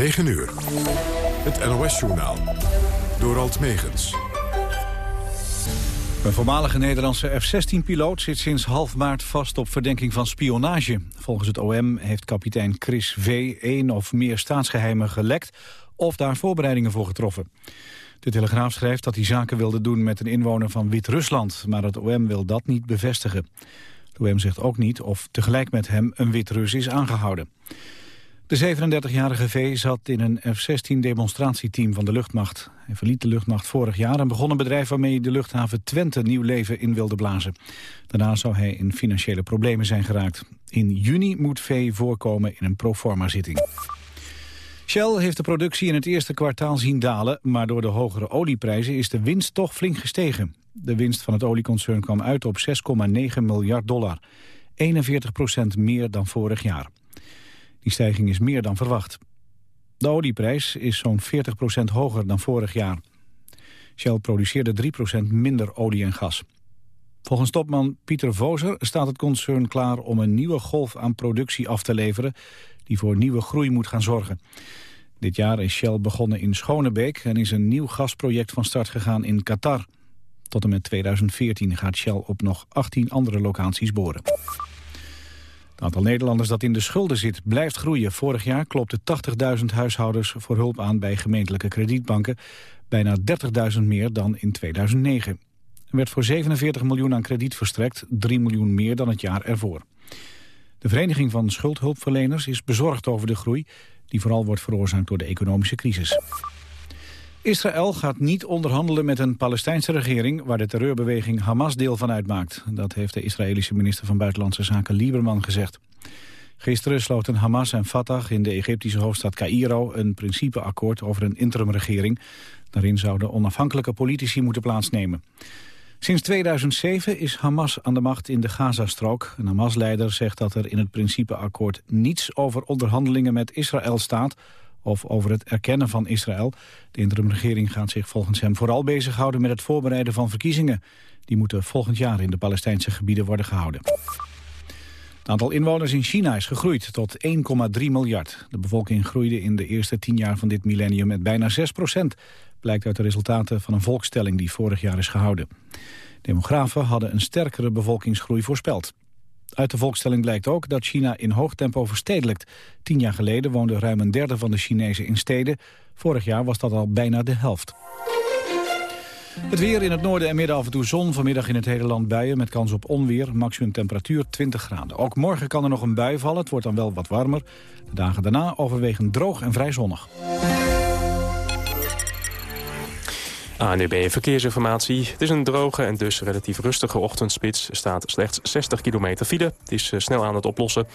9 uur. Het NOS-journaal. Door Alt Megens. Een voormalige Nederlandse F-16-piloot zit sinds half maart vast op verdenking van spionage. Volgens het OM heeft kapitein Chris V. één of meer staatsgeheimen gelekt of daar voorbereidingen voor getroffen. De Telegraaf schrijft dat hij zaken wilde doen met een inwoner van Wit-Rusland, maar het OM wil dat niet bevestigen. Het OM zegt ook niet of tegelijk met hem een Wit-Rus is aangehouden. De 37-jarige V zat in een F-16-demonstratieteam van de luchtmacht. Hij verliet de luchtmacht vorig jaar en begon een bedrijf waarmee de luchthaven Twente nieuw leven in wilde blazen. Daarna zou hij in financiële problemen zijn geraakt. In juni moet V voorkomen in een proforma-zitting. Shell heeft de productie in het eerste kwartaal zien dalen... maar door de hogere olieprijzen is de winst toch flink gestegen. De winst van het olieconcern kwam uit op 6,9 miljard dollar. 41 procent meer dan vorig jaar. Die stijging is meer dan verwacht. De olieprijs is zo'n 40 procent hoger dan vorig jaar. Shell produceerde 3 procent minder olie en gas. Volgens topman Pieter Vozer staat het concern klaar om een nieuwe golf aan productie af te leveren die voor nieuwe groei moet gaan zorgen. Dit jaar is Shell begonnen in Schonebeek en is een nieuw gasproject van start gegaan in Qatar. Tot en met 2014 gaat Shell op nog 18 andere locaties boren. Het aantal Nederlanders dat in de schulden zit blijft groeien. Vorig jaar klopte 80.000 huishoudens voor hulp aan bij gemeentelijke kredietbanken. Bijna 30.000 meer dan in 2009. Er werd voor 47 miljoen aan krediet verstrekt, 3 miljoen meer dan het jaar ervoor. De Vereniging van Schuldhulpverleners is bezorgd over de groei... die vooral wordt veroorzaakt door de economische crisis. Israël gaat niet onderhandelen met een Palestijnse regering... waar de terreurbeweging Hamas deel van uitmaakt. Dat heeft de Israëlische minister van Buitenlandse Zaken Lieberman gezegd. Gisteren sloten Hamas en Fatah in de Egyptische hoofdstad Cairo... een principeakkoord over een interimregering. Daarin zouden onafhankelijke politici moeten plaatsnemen. Sinds 2007 is Hamas aan de macht in de Gazastrook. Een Hamas-leider zegt dat er in het principeakkoord niets over onderhandelingen met Israël staat of over het erkennen van Israël. De interimregering gaat zich volgens hem vooral bezighouden met het voorbereiden van verkiezingen. Die moeten volgend jaar in de Palestijnse gebieden worden gehouden. Het aantal inwoners in China is gegroeid tot 1,3 miljard. De bevolking groeide in de eerste tien jaar van dit millennium met bijna 6 procent blijkt uit de resultaten van een volkstelling die vorig jaar is gehouden. Demografen hadden een sterkere bevolkingsgroei voorspeld. Uit de volkstelling blijkt ook dat China in hoog tempo verstedelijkt. Tien jaar geleden woonde ruim een derde van de Chinezen in steden. Vorig jaar was dat al bijna de helft. Het weer in het noorden en midden af en toe zon. Vanmiddag in het hele land buien met kans op onweer. Maximum temperatuur 20 graden. Ook morgen kan er nog een bui vallen. Het wordt dan wel wat warmer. De dagen daarna overwegend droog en vrij zonnig. ANUB Verkeersinformatie. Het is een droge en dus relatief rustige ochtendspits. Er staat slechts 60 kilometer file. Het is eh, snel aan het oplossen.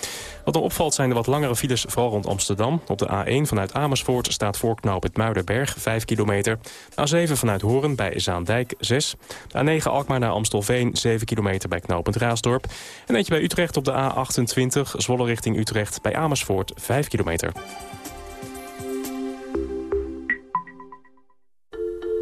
Wat er opvalt zijn de wat langere files, vooral rond Amsterdam. Op de A1 vanuit Amersfoort staat voorknop het Muiderberg, 5 kilometer. A7 vanuit Horen bij Zaandijk, 6. De A9 Alkmaar naar Amstelveen, 7 kilometer bij knooppunt Raasdorp. En eentje bij Utrecht op de A28, Zwolle richting Utrecht bij Amersfoort, 5 kilometer.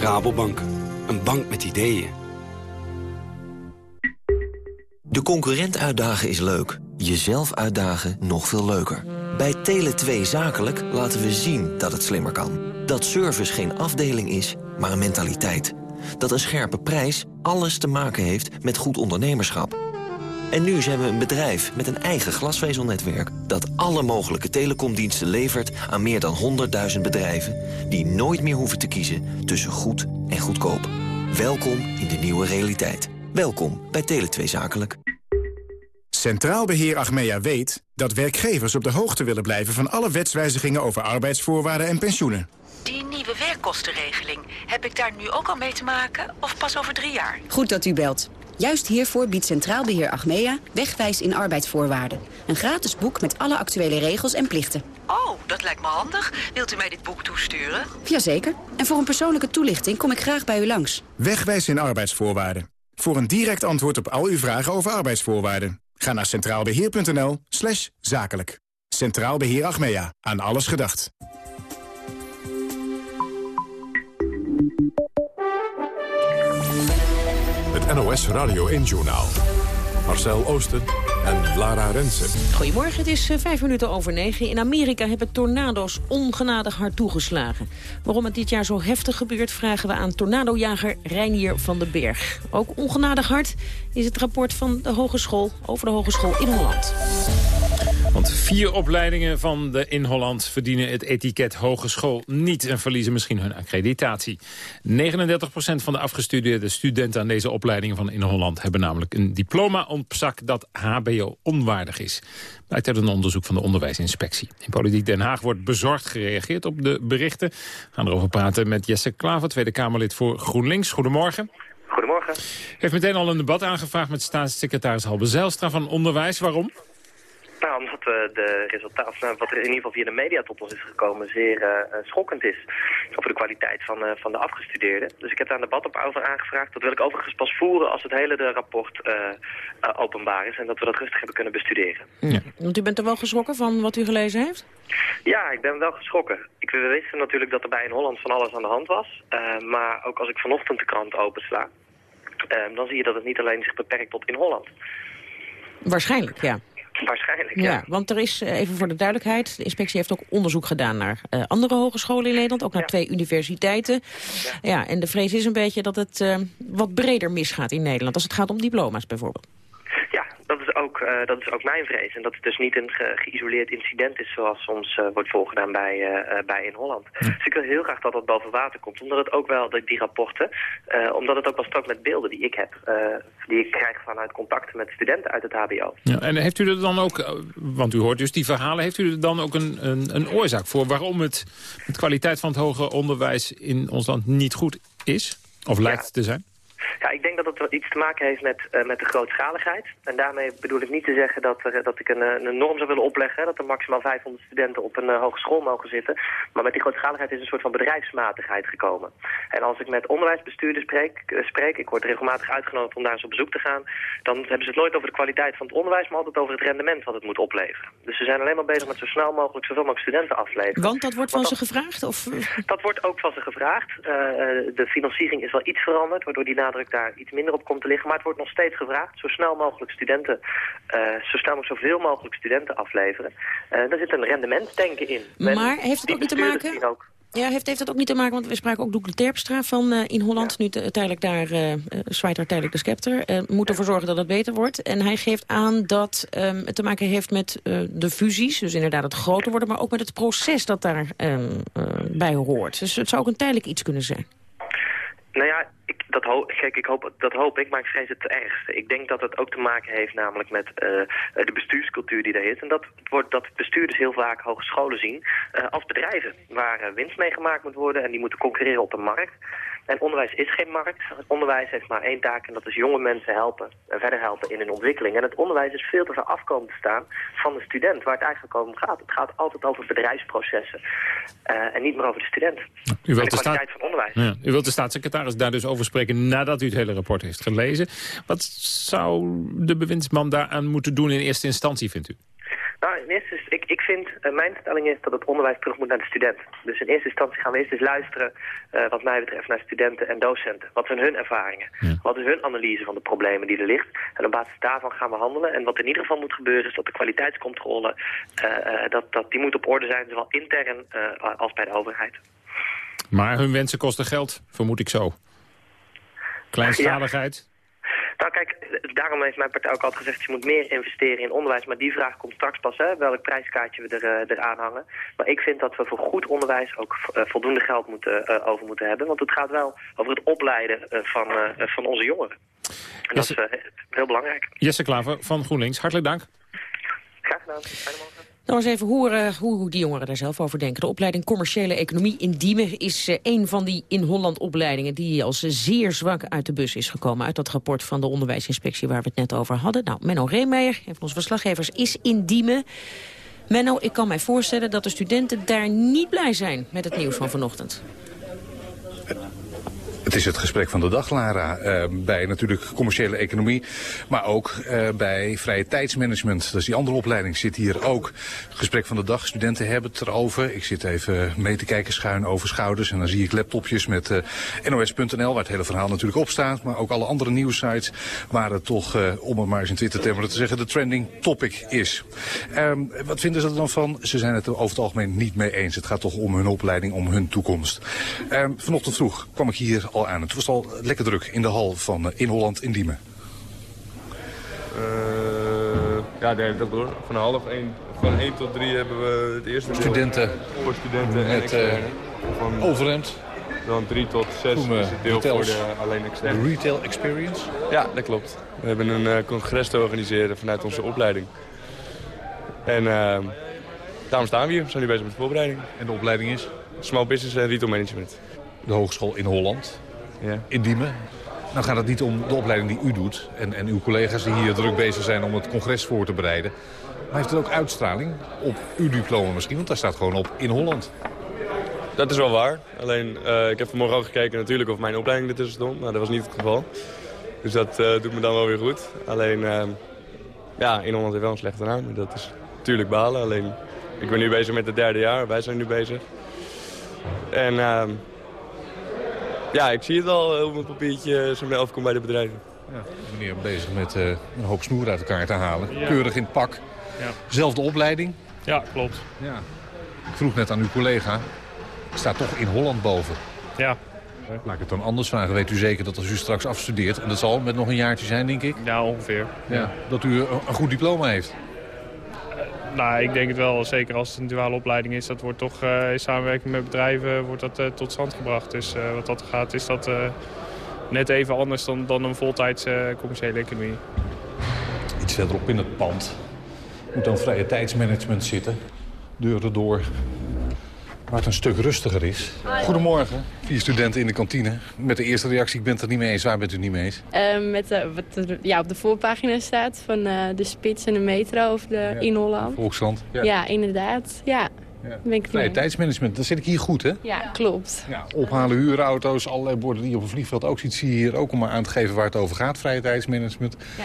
Rabobank. Een bank met ideeën. De concurrent uitdagen is leuk. Jezelf uitdagen nog veel leuker. Bij Tele2 Zakelijk laten we zien dat het slimmer kan. Dat service geen afdeling is, maar een mentaliteit. Dat een scherpe prijs alles te maken heeft met goed ondernemerschap. En nu zijn we een bedrijf met een eigen glasvezelnetwerk... dat alle mogelijke telecomdiensten levert aan meer dan 100.000 bedrijven... die nooit meer hoeven te kiezen tussen goed en goedkoop. Welkom in de nieuwe realiteit. Welkom bij Tele2 Zakelijk. Centraal Beheer Achmea weet dat werkgevers op de hoogte willen blijven... van alle wetswijzigingen over arbeidsvoorwaarden en pensioenen. Die nieuwe werkkostenregeling, heb ik daar nu ook al mee te maken of pas over drie jaar? Goed dat u belt. Juist hiervoor biedt Centraal Beheer Achmea Wegwijs in arbeidsvoorwaarden. Een gratis boek met alle actuele regels en plichten. Oh, dat lijkt me handig. Wilt u mij dit boek toesturen? Jazeker. En voor een persoonlijke toelichting kom ik graag bij u langs. Wegwijs in arbeidsvoorwaarden. Voor een direct antwoord op al uw vragen over arbeidsvoorwaarden. Ga naar centraalbeheer.nl slash zakelijk. Centraal Beheer Achmea. Aan alles gedacht. NOS Radio 1-journaal. Marcel Oosten en Lara Rensen. Goedemorgen, het is eh, vijf minuten over negen. In Amerika hebben tornado's ongenadig hard toegeslagen. Waarom het dit jaar zo heftig gebeurt... vragen we aan tornadojager Reinier van den Berg. Ook ongenadig hard is het rapport van de hogeschool... over de hogeschool in Holland. Want vier opleidingen van de in Holland verdienen het etiket hogeschool niet... en verliezen misschien hun accreditatie. 39% van de afgestudeerde studenten aan deze opleidingen van in Holland... hebben namelijk een diploma op zak dat hbo onwaardig is. Blijkt uit een onderzoek van de onderwijsinspectie. In Politiek Den Haag wordt bezorgd gereageerd op de berichten. We gaan erover praten met Jesse Klaver, Tweede Kamerlid voor GroenLinks. Goedemorgen. Goedemorgen. Heeft meteen al een debat aangevraagd met staatssecretaris Halbe Zijlstra van Onderwijs. Waarom? Nou, omdat uh, de resultaten, wat er in ieder geval via de media tot ons is gekomen, zeer uh, schokkend is. Over de kwaliteit van, uh, van de afgestudeerden. Dus ik heb daar een debat op over aangevraagd. Dat wil ik overigens pas voeren als het hele de rapport openbaar is. En dat we dat rustig hebben kunnen bestuderen. Ja. Want u bent er wel geschrokken van wat u gelezen heeft? Ja, ik ben wel geschrokken. Ik, we wisten natuurlijk dat er bij in Holland van alles aan de hand was. maar ook als ik vanochtend de krant opensla, dan zie je dat het niet alleen zich beperkt tot in Holland. Waarschijnlijk, ja. Waarschijnlijk, ja. ja. Want er is, even voor de duidelijkheid, de inspectie heeft ook onderzoek gedaan naar uh, andere hogescholen in Nederland, ook naar ja. twee universiteiten. Ja. ja. en de vrees is een beetje dat het uh, wat breder misgaat in Nederland, als het gaat om diploma's bijvoorbeeld. Ja, dat is ook, uh, dat is ook mijn vrees. En dat het dus niet een ge geïsoleerd incident is zoals soms uh, wordt voorgedaan bij, uh, bij in Holland. Dus ik wil heel graag dat dat boven water komt. Omdat het ook wel, die rapporten, omdat het ook wel straks met beelden die ik heb, die ik krijg vanuit contacten met studenten uit het hbo. Ja, en heeft u er dan ook, want u hoort dus die verhalen, heeft u er dan ook een, een, een oorzaak voor waarom het, de kwaliteit van het hoger onderwijs in ons land niet goed is? Of lijkt ja. te zijn? Ja, ik denk dat het iets te maken heeft met, uh, met de grootschaligheid. En daarmee bedoel ik niet te zeggen dat, er, dat ik een, een norm zou willen opleggen... dat er maximaal 500 studenten op een uh, hogeschool mogen zitten. Maar met die grootschaligheid is een soort van bedrijfsmatigheid gekomen. En als ik met onderwijsbestuurders spreek, uh, spreek ik word regelmatig uitgenodigd om daar eens op bezoek te gaan... dan hebben ze het nooit over de kwaliteit van het onderwijs... maar altijd over het rendement wat het moet opleveren. Dus ze zijn alleen maar bezig met zo snel mogelijk zoveel mogelijk studenten afleveren. Want dat wordt van ze gevraagd? Of? Dat wordt ook van ze gevraagd. de financiering is wel iets veranderd, waardoor die nadruk daar iets minder op komt te liggen. Maar het wordt nog steeds gevraagd. Zo snel mogelijk studenten, uh, zo snel mogelijk zoveel mogelijk studenten afleveren. Uh, daar zit een rendementsdenken in. Maar heeft het ook niet te maken... Ook. Ja, heeft, heeft dat ook niet te maken, want we spraken ook Doekle Terpstra van uh, in Holland. Ja. Nu te, tijdelijk daar, uh, zwaait daar tijdelijk de scepter. Moet ervoor zorgen dat het beter wordt. En hij geeft aan dat um, het te maken heeft met de fusies. Dus inderdaad het groter worden, maar ook met het proces dat daarbij um, bij hoort. Dus het zou ook een tijdelijk iets kunnen zijn. Nou ja, ik, dat, ho kijk, ik hoop, dat hoop ik, maar ik vrees het ergste. Ik denk dat het ook te maken heeft namelijk met uh, de bestuurscultuur die er is. En dat, wordt, dat bestuurders heel vaak hogescholen zien uh, als bedrijven... waar uh, winst mee gemaakt moet worden en die moeten concurreren op de markt. En onderwijs is geen markt. Het onderwijs heeft maar één taak en dat is jonge mensen helpen. En verder helpen in hun ontwikkeling. En het onderwijs is veel te ver afkomen te staan van de student, waar het eigenlijk om gaat. Het gaat altijd over bedrijfsprocessen uh, en niet meer over de student. U wilt de, de kwaliteit van onderwijs. Ja, u wilt de staatssecretaris daar dus over spreken nadat u het hele rapport heeft gelezen. Wat zou de bewindsman daaraan moeten doen in eerste instantie, vindt u? Nou, in eerste, ik, ik vind, uh, mijn stelling is dat het onderwijs terug moet naar de student. Dus in eerste instantie gaan we eerst eens luisteren, uh, wat mij betreft, naar studenten en docenten. Wat zijn hun ervaringen? Ja. Wat is hun analyse van de problemen die er ligt? En op basis daarvan gaan we handelen. En wat in ieder geval moet gebeuren is dat de kwaliteitscontrole, uh, dat, dat, die moet op orde zijn, zowel intern als bij de overheid. Maar hun wensen kosten geld, vermoed ik zo. Kleinschaligheid? Ja. Nou kijk, daarom heeft mijn partij ook altijd gezegd... je moet meer investeren in onderwijs. Maar die vraag komt straks pas, hè, welk prijskaartje we er, uh, eraan hangen. Maar ik vind dat we voor goed onderwijs ook uh, voldoende geld moeten, uh, over moeten hebben. Want het gaat wel over het opleiden van, van onze jongeren. En Jesse, dat is heel belangrijk. Jesse Klaver van GroenLinks, hartelijk dank. Graag gedaan. Fijne morgen. Nou, eens even uh, hoe die jongeren daar zelf over denken. De opleiding Commerciële Economie in Diemen is uh, een van die in Holland opleidingen... die als zeer zwak uit de bus is gekomen. Uit dat rapport van de onderwijsinspectie waar we het net over hadden. Nou, Menno Reemeijer, een van onze verslaggevers, is in Diemen. Menno, ik kan mij voorstellen dat de studenten daar niet blij zijn met het nieuws van vanochtend. Het is het gesprek van de dag, Lara. Uh, bij natuurlijk commerciële economie, maar ook uh, bij vrije tijdsmanagement. Dus die andere opleiding zit hier ook. Gesprek van de dag, studenten hebben het erover. Ik zit even mee te kijken schuin over schouders. En dan zie ik laptopjes met uh, nos.nl, waar het hele verhaal natuurlijk op staat. Maar ook alle andere nieuwssites waar het toch, om het maar eens in Twitter termen te zeggen, de trending topic is. Um, wat vinden ze er dan van? Ze zijn het er over het algemeen niet mee eens. Het gaat toch om hun opleiding, om hun toekomst. Um, vanochtend vroeg kwam ik hier al aan. Het was al lekker druk in de hal van uh, in Holland in Diemen. Uh, ja, de hele dag door. Van half één, van 1 tot 3 hebben we het eerste Studenten. Deel voor studenten en externe. Van overhemd. Dan 3 tot 6 is het deel voor de alleen externe. Retail experience? Ja, dat klopt. We hebben een uh, congres te organiseren vanuit onze opleiding. En uh, daarom staan we hier. We zijn nu bezig met de voorbereiding. En de opleiding is? Small Business en Retail Management. De hogeschool in Holland ja. in Diemen. Nou gaat het niet om de opleiding die u doet en, en uw collega's die hier druk bezig zijn om het congres voor te bereiden. Maar heeft het ook uitstraling op uw diploma misschien? Want daar staat gewoon op in Holland. Dat is wel waar. Alleen, uh, ik heb vanmorgen ook gekeken natuurlijk of mijn opleiding ertussen stond. Maar dat was niet het geval. Dus dat uh, doet me dan wel weer goed. Alleen, uh, ja, in Holland heeft wel een slechte naam. Dat is natuurlijk balen. Alleen, ik ben nu bezig met het derde jaar. Wij zijn nu bezig. En ja, ik zie het al op mijn papiertje zo'n elf kom bij de bedrijven. Ja, meneer bezig met uh, een hoop snoer uit elkaar te halen. Ja. Keurig in het pak. Ja. Zelfde opleiding. Ja, klopt. Ja. Ik vroeg net aan uw collega. Staat toch in Holland boven? Ja. Laat ik het dan anders vragen. Weet u zeker dat als u straks afstudeert... en dat zal met nog een jaartje zijn, denk ik? Ja, ongeveer. Ja. Dat u een goed diploma heeft? Nou, ik denk het wel. Zeker als het een duale opleiding is. Dat wordt toch uh, in samenwerking met bedrijven wordt dat, uh, tot stand gebracht. Dus wat dat gaat is dat net even anders dan, dan een voltijdse commerciële economie. Iets verderop in het pand moet dan vrije tijdsmanagement zitten. Deuren door. Waar het een stuk rustiger is. Goedemorgen. Vier studenten in de kantine. Met de eerste reactie, ik ben het er niet mee eens. Waar bent u niet mee eens? Uh, met de, wat er ja, op de voorpagina staat van uh, de spits en de metro over de, ja. in Holland. Volkskrant. Ja. ja, inderdaad. Ja. ja. Ben ik Vrije tijdsmanagement, dat zit ik hier goed, hè? Ja, klopt. Ja, ophalen huurauto's, allerlei borden die je op een vliegveld ook ziet... zie je hier ook om maar aan te geven waar het over gaat, vrije tijdsmanagement. Ja.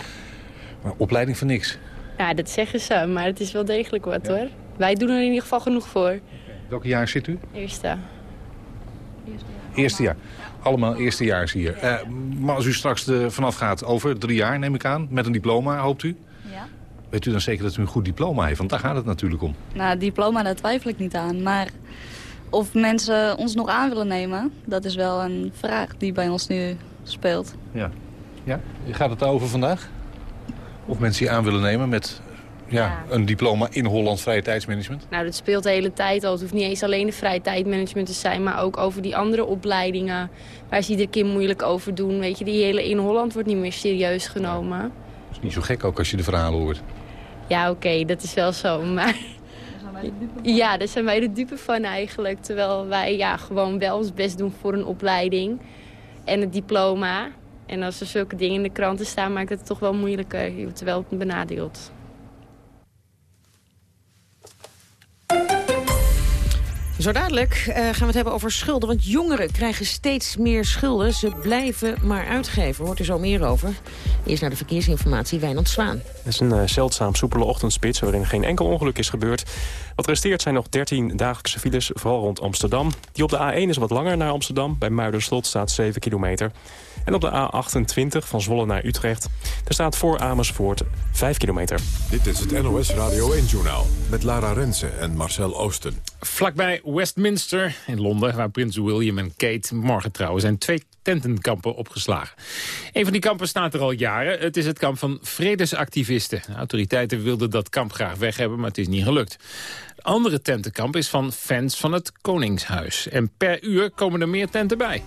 Maar opleiding van niks. Ja, dat zeggen ze, maar het is wel degelijk wat, hoor. Wij doen er in ieder geval genoeg voor. Welk jaar zit u? Eerste. Eerste jaar. Eerste jaar. Allemaal eerstejaars hier. Uh, maar als u straks de, vanaf gaat over drie jaar, neem ik aan, met een diploma, hoopt u? Ja. Weet u dan zeker dat u een goed diploma heeft? Want daar gaat het natuurlijk om. Nou, diploma, daar twijfel ik niet aan. Maar of mensen ons nog aan willen nemen, dat is wel een vraag die bij ons nu speelt. Ja. ja? Gaat het daarover vandaag? Of mensen die aan willen nemen met ja, een diploma in Holland vrije tijdsmanagement? Nou, dat speelt de hele tijd al. Het hoeft niet eens alleen de vrije tijdmanagement te zijn... maar ook over die andere opleidingen waar ze iedere keer moeilijk over doen. Weet je, die hele in Holland wordt niet meer serieus genomen. Dat is niet zo gek ook als je de verhalen hoort. Ja, oké, okay, dat is wel zo, maar... Ja, daar zijn wij de dupe van eigenlijk. Terwijl wij ja, gewoon wel ons best doen voor een opleiding en het diploma. En als er zulke dingen in de kranten staan, maakt het toch wel moeilijker. Je wordt wel benadeeld. Zo dadelijk uh, gaan we het hebben over schulden. Want jongeren krijgen steeds meer schulden. Ze blijven maar uitgeven. Hoort er zo meer over. Eerst naar de verkeersinformatie, Wijnand Zwaan. Het is een uh, zeldzaam soepele ochtendspits waarin geen enkel ongeluk is gebeurd. Wat resteert zijn nog 13 dagelijkse files, vooral rond Amsterdam. Die op de A1 is wat langer naar Amsterdam. Bij Muiderslot staat 7 kilometer. En op de A28 van Zwolle naar Utrecht. Daar staat voor Amersfoort 5 kilometer. Dit is het NOS Radio 1-journaal met Lara Rensen en Marcel Oosten. Vlakbij Westminster in Londen, waar prins William en Kate morgen trouwen... zijn twee tentenkampen opgeslagen. Een van die kampen staat er al jaren. Het is het kamp van vredesactivisten. De autoriteiten wilden dat kamp graag weg hebben, maar het is niet gelukt. Het andere tentenkamp is van fans van het Koningshuis. En per uur komen er meer tenten bij.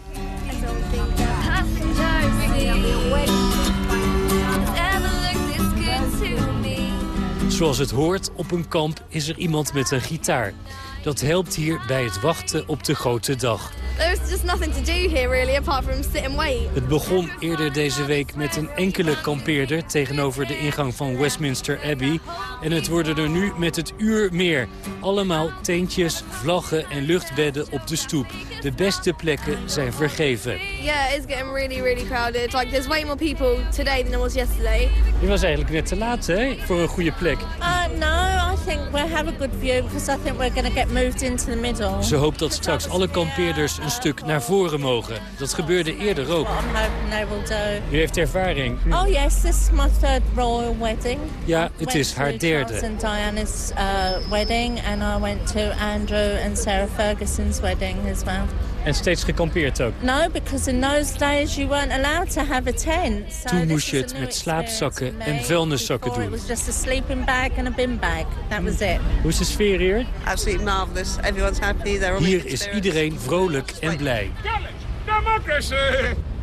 Zoals het hoort, op een kamp is er iemand met een gitaar. Dat helpt hier bij het wachten op de grote dag. There's just nothing to do here really, apart from sit and wait. Het begon eerder deze week met een enkele kampeerder tegenover de ingang van Westminster Abbey. En het worden er nu met het uur meer. Allemaal tentjes, vlaggen en luchtbedden op de stoep. De beste plekken zijn vergeven. Yeah, it's getting really, really crowded. Like, there's way more people today than there was yesterday. Je was eigenlijk net te laat, hè, voor een goede plek. Uh, no, think we'll have a good view because I think we're going to get moved into the middle. Ze hoopt dat straks alle kampeerders een stuk naar voren mogen. Dat gebeurde eerder ook. U heeft ervaring. Oh yes, this is my third royal wedding. Ja, het is haar derde. Charles and Diana's uh, wedding and I went to Andrew and Sarah Ferguson's wedding as well. En steeds gekampeerd ook. No, because in those days you weren't allowed to have a tent. So Toen moest je het met slaapzakken en vuilniszakken doen. It was just a sleeping bag and a bin bag. That was it. Hoe is de sfeer hier? Absolutely marvelous. Everyone's happy. They're all Hier is iedereen vrolijk en blij.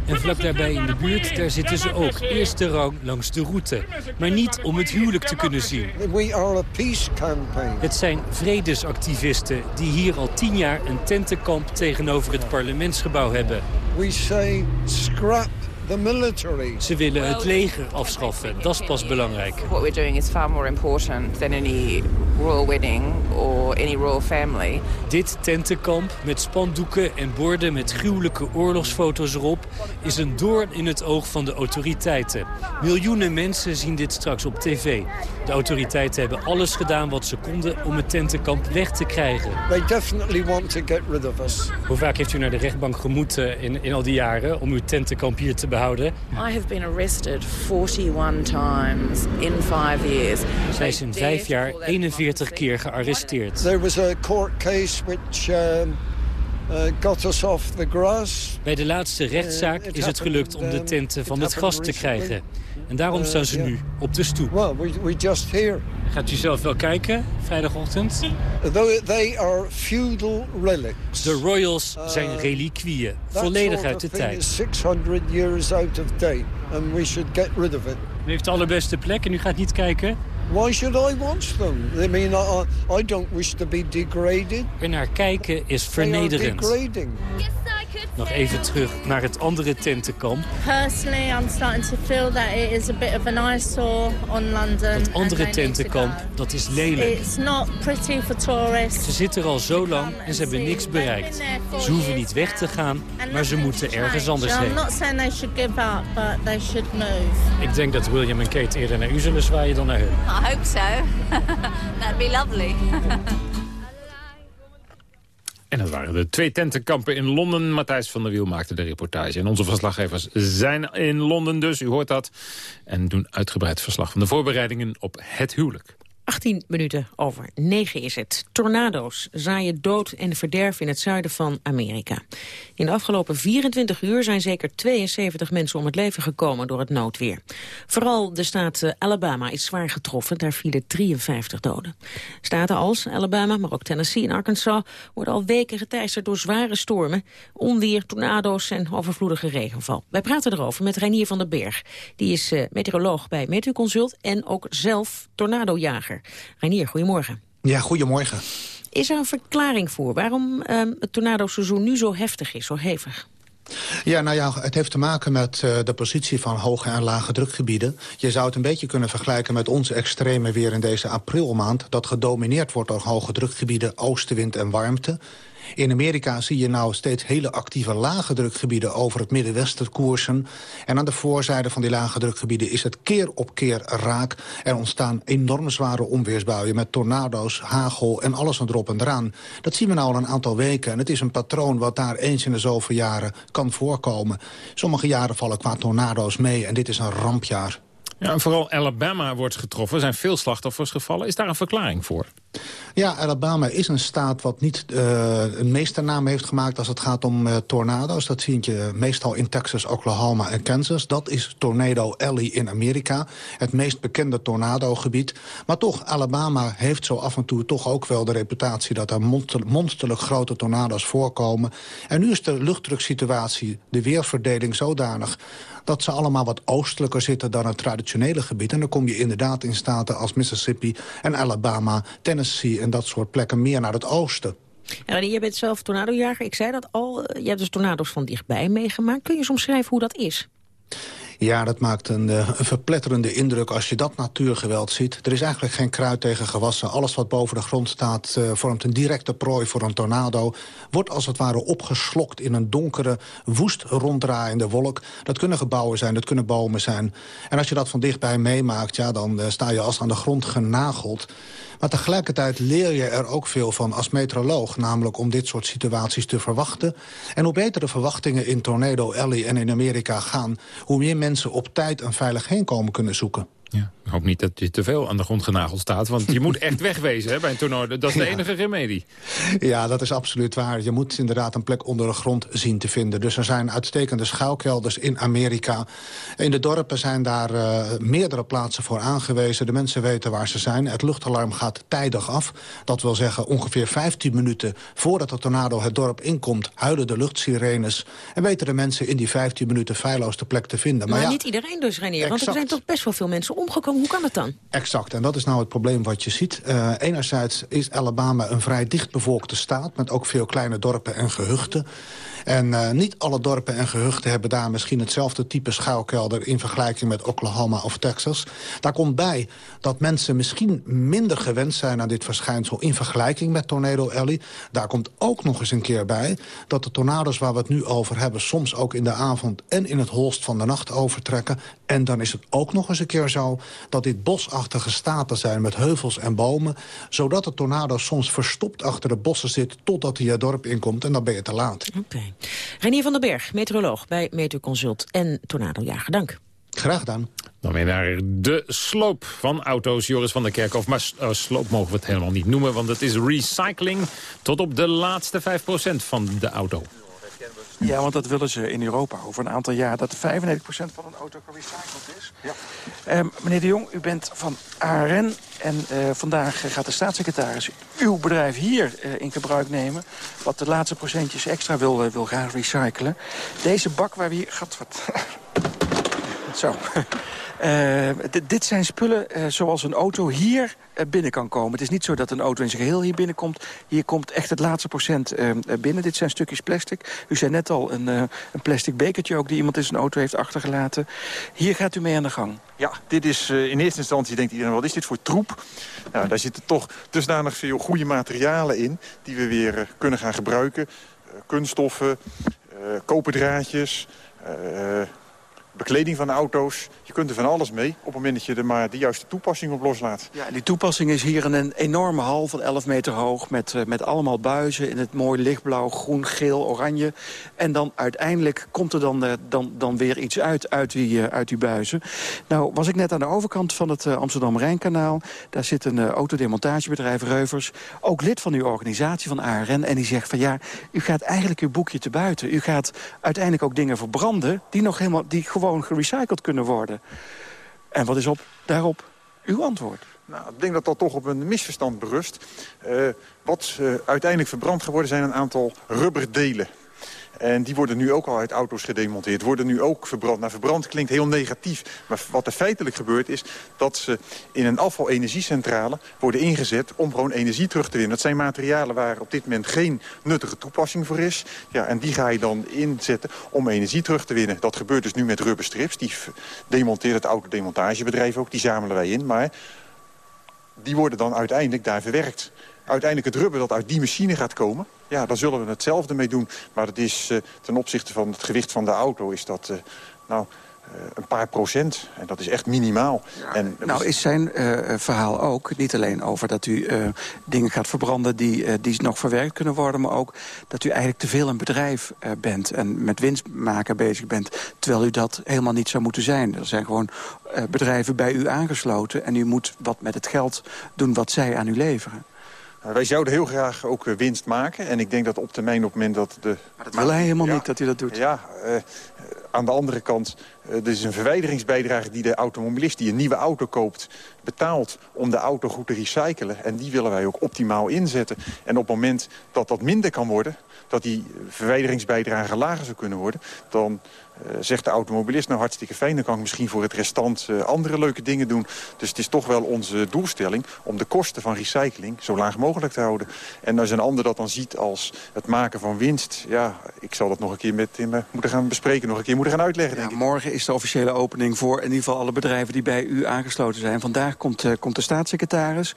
En vlak daarbij in de buurt, daar zitten ze ook. Eerste rang langs de route. Maar niet om het huwelijk te kunnen zien. We are a peace campaign. Het zijn vredesactivisten die hier al tien jaar een tentenkamp tegenover het parlementsgebouw hebben. We say scrap the military. Ze willen het leger afschaffen, dat is pas belangrijk. What we're doing is far more important than any royal wedding or any royal family. Dit tentenkamp met spandoeken en borden met gruwelijke oorlogsfoto's erop... is een doorn in het oog van de autoriteiten. Miljoenen mensen zien dit straks op tv. De autoriteiten hebben alles gedaan wat ze konden om het tentenkamp weg te krijgen. They definitely want to get rid of us. Hoe vaak heeft u naar de rechtbank gemoeten in, in al die jaren om uw tentenkamp hier te behouden? I have been arrested 41 times in five years. Zij is in vijf jaar 41 keer gearresteerd. There was a court case which um, uh, got us off the grass. Bij de laatste rechtszaak is het gelukt om de tenten van het gas te krijgen. En daarom staan ze nu op de stoep. Well, we, we just here. Gaat u zelf wel kijken, vrijdagochtend? Though they are feudal relics. De royals zijn reliquieën, volledig uit de tijd. is 600 years out of date. And we should get rid of it. U heeft de allerbeste plek en u gaat niet kijken? Why should I watch them? I mean, I, don't wish to be degraded. Er naar kijken is They are vernederend. Nog even terug naar het andere tentenkamp. Personally, I'm starting to feel that it is a bit of an eyesore on London. Het andere tentenkamp, dat is lelijk. It's not pretty for tourists. Ze zitten er al zo lang en ze hebben niks bereikt. Ze hoeven niet weg te gaan, maar ze moeten ergens anders So I'm heen. not saying they should give up, but they should move. Ik denk dat William en Kate eerder naar u zullen zwaaien dan naar hun. I hope so. That'd be lovely. En dat waren de twee tentenkampen in Londen. Matthijs van der Wiel maakte de reportage. En onze verslaggevers zijn in Londen dus, u hoort dat. En doen uitgebreid verslag van de voorbereidingen op het huwelijk. 18 minuten over 9 is het. Tornado's zaaien dood en verderf in het zuiden van Amerika. In de afgelopen 24 uur zijn zeker 72 mensen om het leven gekomen door het noodweer. Vooral de staat eh, Alabama is zwaar getroffen, daar vielen 53 doden. Staten als Alabama, maar ook Tennessee en Arkansas worden al weken geteisterd door zware stormen, onweer, tornado's en overvloedige regenval. Wij praten erover met Reinier van den Berg. Die is eh, meteoroloog bij Meteoconsult en ook zelf tornadojager. Reinier, goedemorgen. Ja, goedemorgen. Is er een verklaring voor waarom ehm, het tornadoseizoen nu zo heftig is, zo hevig? Ja, nou ja, het heeft te maken met eh, de positie van hoge en lage drukgebieden. Je zou het een beetje kunnen vergelijken met ons extreme weer in deze aprilmaand... dat gedomineerd wordt door hoge drukgebieden, oostenwind en warmte. In Amerika zie je nou steeds hele actieve lage drukgebieden over het Middenwesten koersen. En aan de voorzijde van die lage drukgebieden is het keer op keer raak. Er ontstaan enorm zware onweersbuien met tornado's, hagel en alles erop en eraan. Dat zien we nou al een aantal weken en het is een patroon wat daar eens in de zoveel jaren kan voorkomen. Sommige jaren vallen qua tornado's mee en dit is een rampjaar. Ja, en vooral Alabama wordt getroffen. Er zijn veel slachtoffers gevallen. Is daar een verklaring voor? Ja, Alabama is een staat wat niet uh, een meesternaam heeft gemaakt als het gaat om uh, tornado's. Dat zie je meestal in Texas, Oklahoma en Kansas. Dat is Tornado Alley in Amerika, het meest bekende tornadogebied. Maar toch, Alabama heeft zo af en toe toch ook wel de reputatie... dat er monster, monsterlijk grote tornado's voorkomen. En nu is de luchtdruksituatie, de weerverdeling zodanig dat ze allemaal wat oostelijker zitten dan het traditionele gebied. En dan kom je inderdaad in staten als Mississippi en Alabama, Tennessee en dat soort plekken meer naar het oosten. En je bent zelf tornadojager. Ik zei dat al. Je hebt dus tornado's van dichtbij meegemaakt. Kun je soms schrijven hoe dat is? Ja, dat maakt een, uh, een, verpletterende indruk als je dat natuurgeweld ziet. Er is eigenlijk geen kruid tegen gewassen. Alles wat boven de grond staat uh, vormt een directe prooi voor een tornado. Wordt als het ware opgeslokt in een donkere, woest ronddraaiende wolk. Dat kunnen gebouwen zijn, dat kunnen bomen zijn. En als je dat van dichtbij meemaakt, ja, dan uh, sta je als aan de grond genageld. Maar tegelijkertijd leer je er ook veel van als meteoroloog. Namelijk om dit soort situaties te verwachten. En hoe beter de verwachtingen in Tornado Alley en in Amerika gaan... hoe meer mensen op tijd een veilig heenkomen kunnen zoeken. Ja, ik hoop niet dat je te veel aan de grond genageld staat. Want je moet echt wegwezen hè, bij een tornado. Dat is de enige remedie. Ja, dat is absoluut waar. Je moet inderdaad een plek onder de grond zien te vinden. Dus er zijn uitstekende schuilkelders in Amerika. In de dorpen zijn daar uh, meerdere plaatsen voor aangewezen. De mensen weten waar ze zijn. Het luchtalarm gaat tijdig af. Dat wil zeggen ongeveer 15 minuten voordat de tornado het dorp inkomt... huilen de luchtsirenes. En weten de mensen in die 15 minuten feilloos de plek te vinden. Maar, maar ja, niet iedereen dus, Reinier. Want er zijn toch best wel veel mensen omgekomen. Hoe kan dat dan? Exact, en dat is nou het probleem wat je ziet. Uh, enerzijds is Alabama een vrij dichtbevolkte staat... met ook veel kleine dorpen en gehuchten. En uh, niet alle dorpen en gehuchten hebben daar misschien hetzelfde type schuilkelder... in vergelijking met Oklahoma of Texas. Daar komt bij dat mensen misschien minder gewend zijn aan dit verschijnsel... in vergelijking met Tornado Alley. Daar komt ook nog eens een keer bij dat de tornado's waar we het nu over hebben... soms ook in de avond en in het holst van de nacht overtrekken. En dan is het ook nog eens een keer zo dat dit bosachtige staten zijn... met heuvels en bomen, zodat de tornado soms verstopt achter de bossen zit... totdat hij het dorp inkomt en dan ben je te laat. Oké. Renier van den Berg, meteoroloog bij Meteoconsult en tornadojager. Dank. Graag gedaan. Dan weer naar de sloop van auto's, Joris van der Kerkhof. Maar uh, sloop mogen we het helemaal niet noemen, want het is recycling tot op de laatste 5% van de auto. Ja, want dat willen ze in Europa over een aantal jaar. Dat 95% van een auto gerecycled is. Ja. Um, meneer de Jong, u bent van ARN. En uh, vandaag gaat de staatssecretaris uw bedrijf hier uh, in gebruik nemen. Wat de laatste procentjes extra wil, uh, wil gaan recyclen. Deze bak waar we hier... Gat, wat... Zo. Uh, dit zijn spullen uh, zoals een auto hier uh, binnen kan komen. Het is niet zo dat een auto in zijn geheel hier binnenkomt. Hier komt echt het laatste procent binnen. Dit zijn stukjes plastic. U zei net al een, een, plastic bekertje ook die iemand in zijn auto heeft achtergelaten. Hier gaat u mee aan de gang. Ja, dit is in eerste instantie denkt iedereen, wat is dit voor troep? Nou, daar zitten toch dusdanig veel goede materialen in... die we weer kunnen gaan gebruiken. kunststoffen, koperdraadjes bekleding van auto's. Je kunt er van alles mee op het moment dat je er maar de juiste toepassing op loslaat. Ja, die toepassing is hier in een enorme hal van 11 meter hoog... met, uh, met allemaal buizen in het mooi lichtblauw, groen, geel, oranje. En dan uiteindelijk komt er dan, uh, dan, dan weer iets uit uit die, uh, uit die buizen. Nou, was ik net aan de overkant van het Amsterdam-Rijnkanaal. Daar zit een autodemontagebedrijf, Reuvers. Ook lid van uw organisatie, van ARN. En die zegt van ja, u gaat eigenlijk uw boekje te buiten. U gaat uiteindelijk ook dingen verbranden... die nog helemaal... Die gewoon gerecycled kunnen worden. En wat is op, daarop uw antwoord? Nou, ik denk dat dat toch op een misverstand berust. Uh, wat uh, uiteindelijk verbrand geworden zijn een aantal rubberdelen. En die worden nu ook al uit auto's gedemonteerd. Worden nu ook verbrand. Nou, verbrand klinkt heel negatief. Maar wat er feitelijk gebeurt is dat ze in een afvalenergiecentrale worden ingezet om gewoon energie terug te winnen. Dat zijn materialen waar op dit moment geen nuttige toepassing voor is. Ja, en die ga je dan inzetten om energie terug te winnen. Dat gebeurt dus nu met rubberstrips. Die demonteert het autodemontagebedrijf ook. Die zamelen wij in. Maar die worden dan uiteindelijk daar verwerkt uiteindelijk het rubber dat uit die machine gaat komen... ja, daar zullen we hetzelfde mee doen. Maar het is, uh, ten opzichte van het gewicht van de auto is dat... Uh, nou, uh, een paar procent. En dat is echt minimaal. Ja, en, nou is zijn verhaal ook niet alleen over dat u dingen gaat verbranden... Die, die nog verwerkt kunnen worden, maar ook dat u eigenlijk te veel een bedrijf bent... en met winst maken bezig bent, terwijl u dat helemaal niet zou moeten zijn. Er zijn gewoon bedrijven bij u aangesloten... en u moet wat met het geld doen wat zij aan u leveren. Nou, wij zouden heel graag ook eh, winst maken. En ik denk dat op termijn op het moment dat de... Maar dat wil hij helemaal niet dat hij dat doet. Ja, uh, aan de andere kant Uh, is een verwijderingsbijdrage die de automobilist die een nieuwe auto koopt... betaalt om de auto goed te recyclen. En die willen wij ook optimaal inzetten. En op het moment dat dat minder kan worden... dat die verwijderingsbijdrage lager zou kunnen worden... dan uh, zegt de automobilist, nou hartstikke fijn... dan kan ik misschien voor het restant uh, andere leuke dingen doen. Dus het is toch wel onze doelstelling om de kosten van recycling zo laag mogelijk te houden. En als een ander dat dan ziet als het maken van winst... ja, ik zal dat nog een keer met hem moeten gaan bespreken, nog een keer moeten gaan uitleggen. Ja, morgen is de officiële opening voor in ieder geval alle bedrijven die bij u aangesloten zijn. Vandaag komt, komt de staatssecretaris.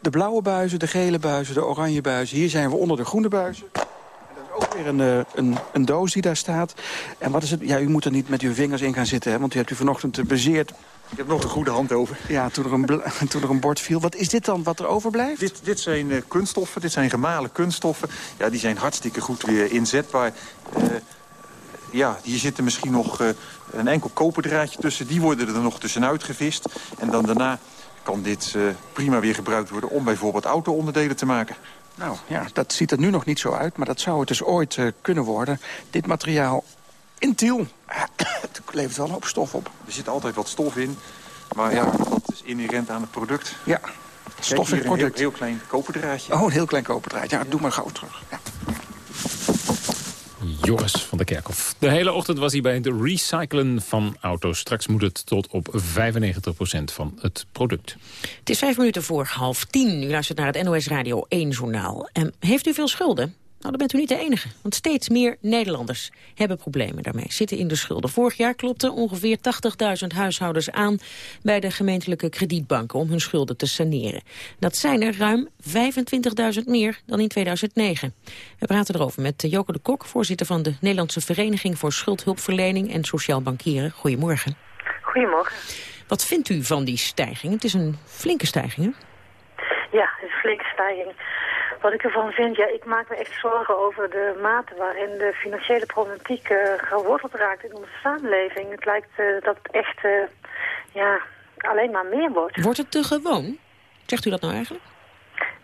de blauwe buizen, de gele buizen, de oranje buizen. Hier zijn we onder de groene buizen ook weer een, eh, een, een, doos die daar staat. En wat is het? Ja, u moet er niet met uw vingers in gaan zitten, hè, want u hebt u vanochtend bezeerd. Ik heb nog de goede hand over. Ja, toen er, een toen er een bord viel. Wat is dit dan wat er overblijft? Dit, dit zijn uh, kunststoffen, dit zijn gemalen kunststoffen. Ja, die zijn hartstikke goed weer inzetbaar. Uh, ja, hier zitten misschien nog uh, een enkel koperdraadje tussen. Die worden er nog tussenuit gevist. En dan daarna kan dit prima weer gebruikt worden om bijvoorbeeld auto-onderdelen te maken. Nou ja, dat ziet er nu nog niet zo uit, maar dat zou het dus ooit uh, kunnen worden. Dit materiaal in Tiel, het levert wel een hoop stof op. Er zit altijd wat stof in, maar ja, dat is inherent aan het product. Ja, stof in het product. Een heel, heel klein koperdraadje. Oh, een heel klein koperdraadje. Ja, doe maar gauw terug. Ja. Joris van der Kerkhof. De hele ochtend was hij bij het recyclen van auto's. Straks moet het tot op 95% van het product. Het is vijf minuten voor half tien. U luistert naar het NOS Radio 1 journaal. En heeft u veel schulden? Nou, dan bent u niet de enige, want steeds meer Nederlanders hebben problemen daarmee, zitten in de schulden. Vorig jaar klopten ongeveer 80.000 huishoudens aan bij de gemeentelijke kredietbanken om hun schulden te saneren. Dat zijn er ruim 25.000 meer dan in 2009. We praten erover met Joke de Kok, voorzitter van de Nederlandse Vereniging voor Schuldhulpverlening en Sociaal Bankieren. Goedemorgen. Goedemorgen. Wat vindt u van die stijging? Het is een flinke stijging, hè? Ja, een flinke stijging. Wat ik ervan vind, ja, ik maak me echt zorgen over de mate waarin de financiële problematiek uh, geworteld raakt in onze samenleving. Het lijkt uh, dat het echt uh, ja, alleen maar meer wordt. Wordt het te gewoon? Zegt u dat nou eigenlijk?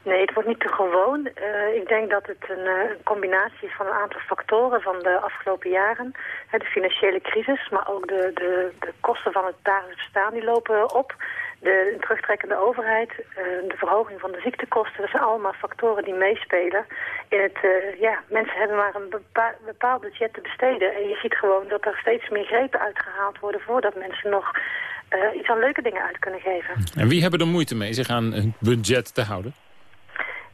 Nee, het wordt niet te gewoon. ik denk dat het een, combinatie is van een aantal factoren van de afgelopen jaren. de financiële crisis, maar ook de, de, de kosten van het dagelijks bestaan die lopen op de terugtrekkende overheid, uh, de verhoging van de ziektekosten, dat zijn allemaal factoren die meespelen. In het, uh, ja, mensen hebben maar een bepaald, bepaald budget te besteden. En je ziet gewoon dat er steeds meer grepen uitgehaald worden voordat mensen nog uh, iets aan leuke dingen uit kunnen geven. En wie hebben er moeite mee zich aan hun budget te houden?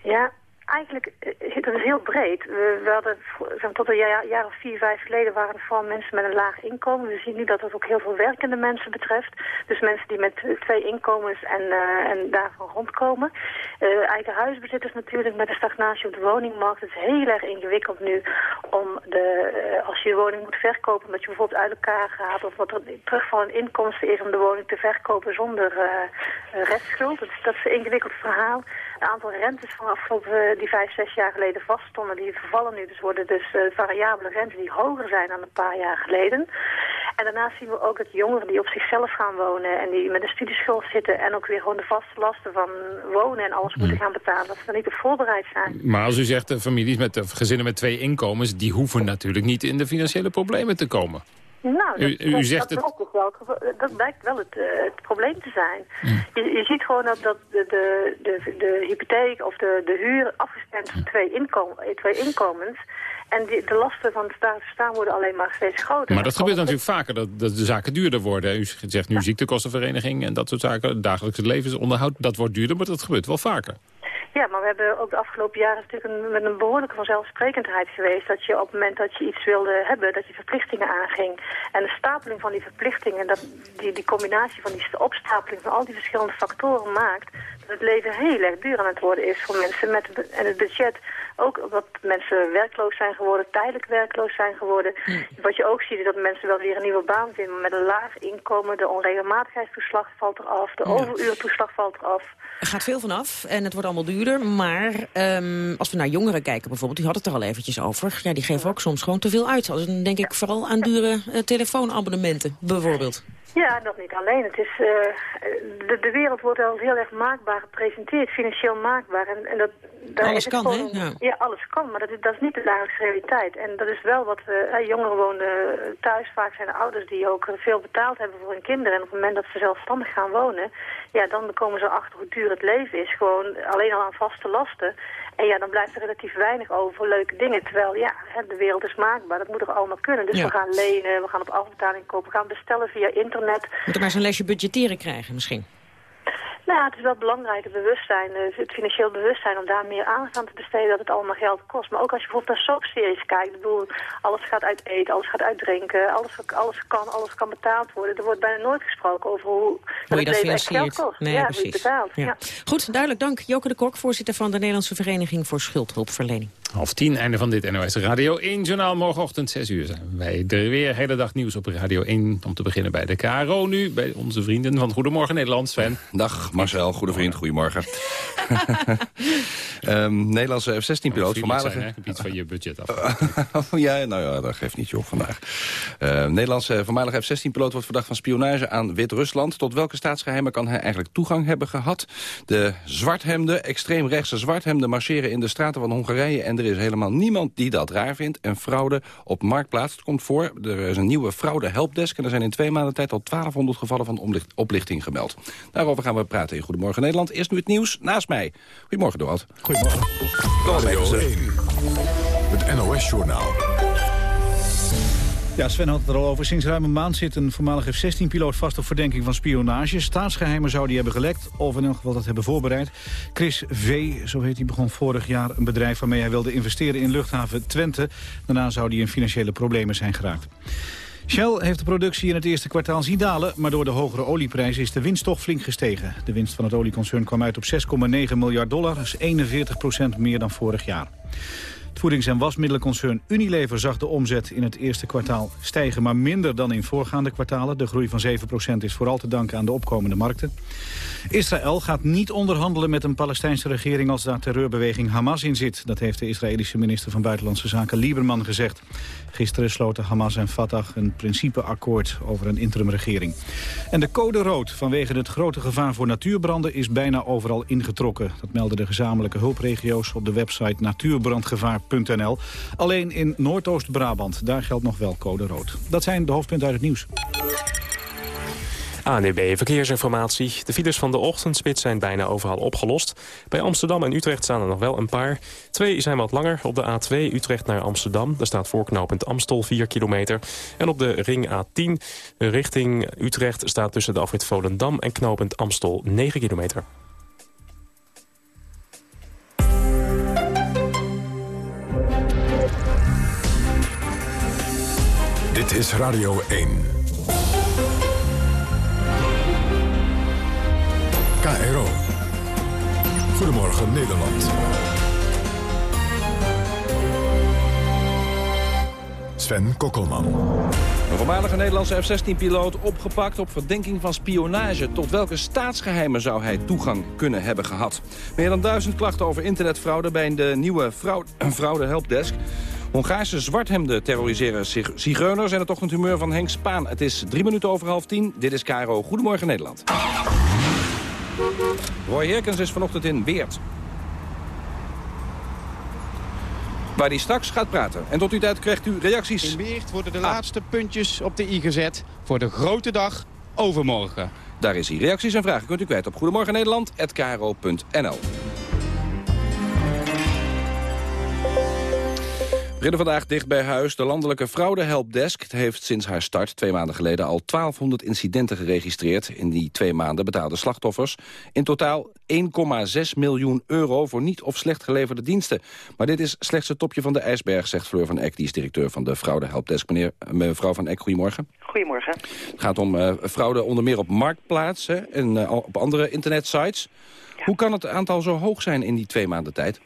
Ja, eigenlijk, eh, dat is heel breed. We, hadden, tot een jaar, of vier, vijf geleden waren er vooral mensen met een laag inkomen. We zien nu dat dat ook heel veel werkende mensen betreft. Dus mensen die met twee inkomens en, uh, en daarvan rondkomen. Uh, eigen huisbezitters natuurlijk met de stagnatie op de woningmarkt. Het is heel erg ingewikkeld nu om de, als je je woning moet verkopen, dat je bijvoorbeeld uit elkaar gaat. Of wat er terugval in inkomsten is om de woning te verkopen zonder restschuld. Dat, dat is een ingewikkeld verhaal. Een aantal rentes van afgelopen die vijf, zes jaar geleden vaststonden, die vervallen nu. Dus worden dus uh, variabele rentes die hoger zijn dan een paar jaar geleden. En daarnaast zien we ook dat jongeren die op zichzelf gaan wonen en die met een studieschuld zitten en ook weer gewoon de vaste lasten van wonen en alles moeten hmm. gaan betalen, dat ze er niet op voorbereid zijn. Maar als u zegt de families met de gezinnen met twee inkomens, die hoeven natuurlijk niet in de financiële problemen te komen. Nou, dat, u, zegt dat, het... wel, dat blijkt wel het, uh, het probleem te zijn. Je, je, ziet gewoon dat, dat de, de, de, de hypotheek of de, de huur afgestemd is twee, inkom twee inkomens. En die, de lasten van het staatsbestaan worden alleen maar steeds groter. Maar dat gebeurt natuurlijk vaker, dat, dat de zaken duurder worden. U zegt nu ziektekostenvereniging en dat soort zaken. Dagelijks levensonderhoud, dat wordt duurder, maar dat gebeurt wel vaker. Ja, maar we hebben ook de afgelopen jaren natuurlijk een, met een behoorlijke vanzelfsprekendheid geweest. Dat je op het moment dat je iets wilde hebben, dat je verplichtingen aanging. En de stapeling van die verplichtingen, dat, die, die combinatie van die opstapeling van al die verschillende factoren maakt... het leven heel erg duur aan het worden is voor mensen. Met, en het budget ook omdat mensen werkloos zijn geworden, tijdelijk werkloos zijn geworden. Wat je ook ziet is dat mensen wel weer een nieuwe baan vinden. Maar met een laag inkomen, de onregelmatigheidstoeslag valt eraf, de overuurtoeslag valt eraf. Er gaat veel vanaf en het wordt allemaal duurder. Maar um, als we naar jongeren kijken bijvoorbeeld, die had het er al eventjes over. Ja, die geven ook soms gewoon te veel uit. Dan denk ik vooral aan dure uh, telefoonabonnementen bijvoorbeeld. Ja, dat niet alleen. Het is, uh, de, de wereld wordt wel heel erg maakbaar gepresenteerd, financieel maakbaar. En, en dat, alles kan, hè? Ja. ja. alles kan, maar dat is, dat is niet de dagelijkse realiteit. En dat is wel wat we... Uh, jongeren wonen thuis, vaak zijn er ouders die ook veel betaald hebben voor hun kinderen. En op het moment dat ze zelfstandig gaan wonen, ja, dan komen ze achter hoe duur het leven is. Gewoon alleen al aan vaste lasten. En ja, dan blijft er relatief weinig over voor leuke dingen. Terwijl, ja, de wereld is maakbaar. Dat moet er allemaal kunnen. Dus we gaan lenen, we gaan op afbetaling kopen, we gaan bestellen via internet. Moeten maar zo'n lesje budgetteren krijgen misschien. Nou ja, het is wel belangrijk, het bewustzijn, eh, het financieel bewustzijn, om daar meer aandacht aan te besteden dat het allemaal geld kost. Maar ook als je bijvoorbeeld naar soapseries kijkt, ik bedoel, alles gaat uit eten, alles gaat uit drinken, alles, alles kan, alles kan betaald worden. Er wordt bijna nooit gesproken over hoe, hoe je dat financiert. Geld kost. Nee, ja, precies. betaalt. Ja. Goed, duidelijk dank. Joke de Kok, voorzitter van de Nederlandse Vereniging voor Schuldhulpverlening. Half tien, einde van dit NOS Radio 1 journaal. Morgenochtend 6 uur zijn wij er weer. Hele dag nieuws op Radio 1. Om te beginnen bij de KRO nu. Bij onze vrienden van Goedemorgen Nederland. Sven. Dag Marcel, goede vriend. Goedemorgen. um, Nederlandse F-16-piloot. Voormalige... Zijn, iets van je budget af. ja, nou ja, dat geeft niet joh vandaag. Uh, Nederlandse voormalige F-16-piloot wordt verdacht van spionage aan Wit-Rusland. Tot welke staatsgeheimen kan hij eigenlijk toegang hebben gehad? De zwarthemden, extreemrechtse zwarthemden marcheren in de straten van Hongarije... en er is helemaal niemand die dat raar vindt. En fraude op Marktplaats het komt voor. Er is een nieuwe fraude helpdesk en er zijn in twee maanden tijd al 1200 gevallen van oplichting gemeld. Daarover gaan we praten in Goedemorgen Nederland. Eerst nu het nieuws naast mij. Goedemorgen, Dorald. Goedemorgen. Radio 1, het NOS-journaal. Ja, Sven had het er al over. Sinds ruim een maand zit een voormalig F-16-piloot vast op verdenking van spionage. Staatsgeheimen zou die hebben gelekt, of in elk geval dat hebben voorbereid. Chris V, zo heet hij, begon vorig jaar een bedrijf waarmee hij wilde investeren in luchthaven Twente. Daarna zou hij in financiële problemen zijn geraakt. Shell heeft de productie in het eerste kwartaal zien dalen... maar door de hogere olieprijs is de winst toch flink gestegen. De winst van het olieconcern kwam uit op 6,9 miljard dollar. Dat is 41% meer dan vorig jaar. Het voedings- en wasmiddelenconcern Unilever zag de omzet in het eerste kwartaal stijgen, maar minder dan in voorgaande kwartalen. De groei van 7% is vooral te danken aan de opkomende markten. Israël gaat niet onderhandelen met een Palestijnse regering als daar terreurbeweging Hamas in zit. Dat heeft de Israëlische minister van Buitenlandse Zaken Lieberman gezegd. Gisteren sloten Hamas en Fatah een principeakkoord over een interimregering. En de code rood vanwege het grote gevaar voor natuurbranden is bijna overal ingetrokken. Dat melden de gezamenlijke hulpregio's op de website natuurbrandgevaar.nl. Alleen in Noordoost-Brabant, daar geldt nog wel code rood. Dat zijn de hoofdpunten uit het nieuws. ANDB Verkeersinformatie. De files van de ochtendspits zijn bijna overal opgelost. Bij Amsterdam en Utrecht staan er nog wel een paar. Twee zijn wat langer. Op de A2 Utrecht naar Amsterdam. Daar staat voorknopend Amstel 4 kilometer. En op de ring A10 richting Utrecht staat tussen de afrit Volendam en knopend Amstel 9 kilometer. Dit is Radio 1. KRO. Goedemorgen Nederland. Sven Kokkelman. Een voormalige Nederlandse F-16-piloot opgepakt op verdenking van spionage. Tot welke staatsgeheimen zou hij toegang kunnen hebben gehad? Meer dan duizend klachten over internetfraude bij de nieuwe fraude helpdesk. Hongaarse zwarthemden terroriseren zigeuners en het ochtendhumeur van Henk Spaan. Het is drie minuten over half tien. Dit is Caro. Goedemorgen Nederland. Roy Herkens is vanochtend in Weert. Waar hij straks gaat praten. En tot die tijd krijgt u reacties. In Weert worden de laatste puntjes op de i gezet voor de grote dag overmorgen. Daar is hij. Reacties en vragen kunt u kwijt op Goedemorgen Nederland@kro.nl. beginnen vandaag dicht bij huis. De landelijke fraudehelpdesk heeft sinds haar start twee maanden geleden al 1200 incidenten geregistreerd. In die twee maanden betaalden slachtoffers in totaal 1,6 miljoen euro voor niet of slecht geleverde diensten. Maar dit is slechts het topje van de ijsberg, zegt Fleur van Eck. Die is directeur van de fraudehelpdesk. Meneer, mevrouw van Eck, goedemorgen. Goedemorgen. Het gaat om uh, fraude onder meer op marktplaatsen en uh, op andere internetsites. Ja. Hoe kan het aantal zo hoog zijn in die twee maanden tijd?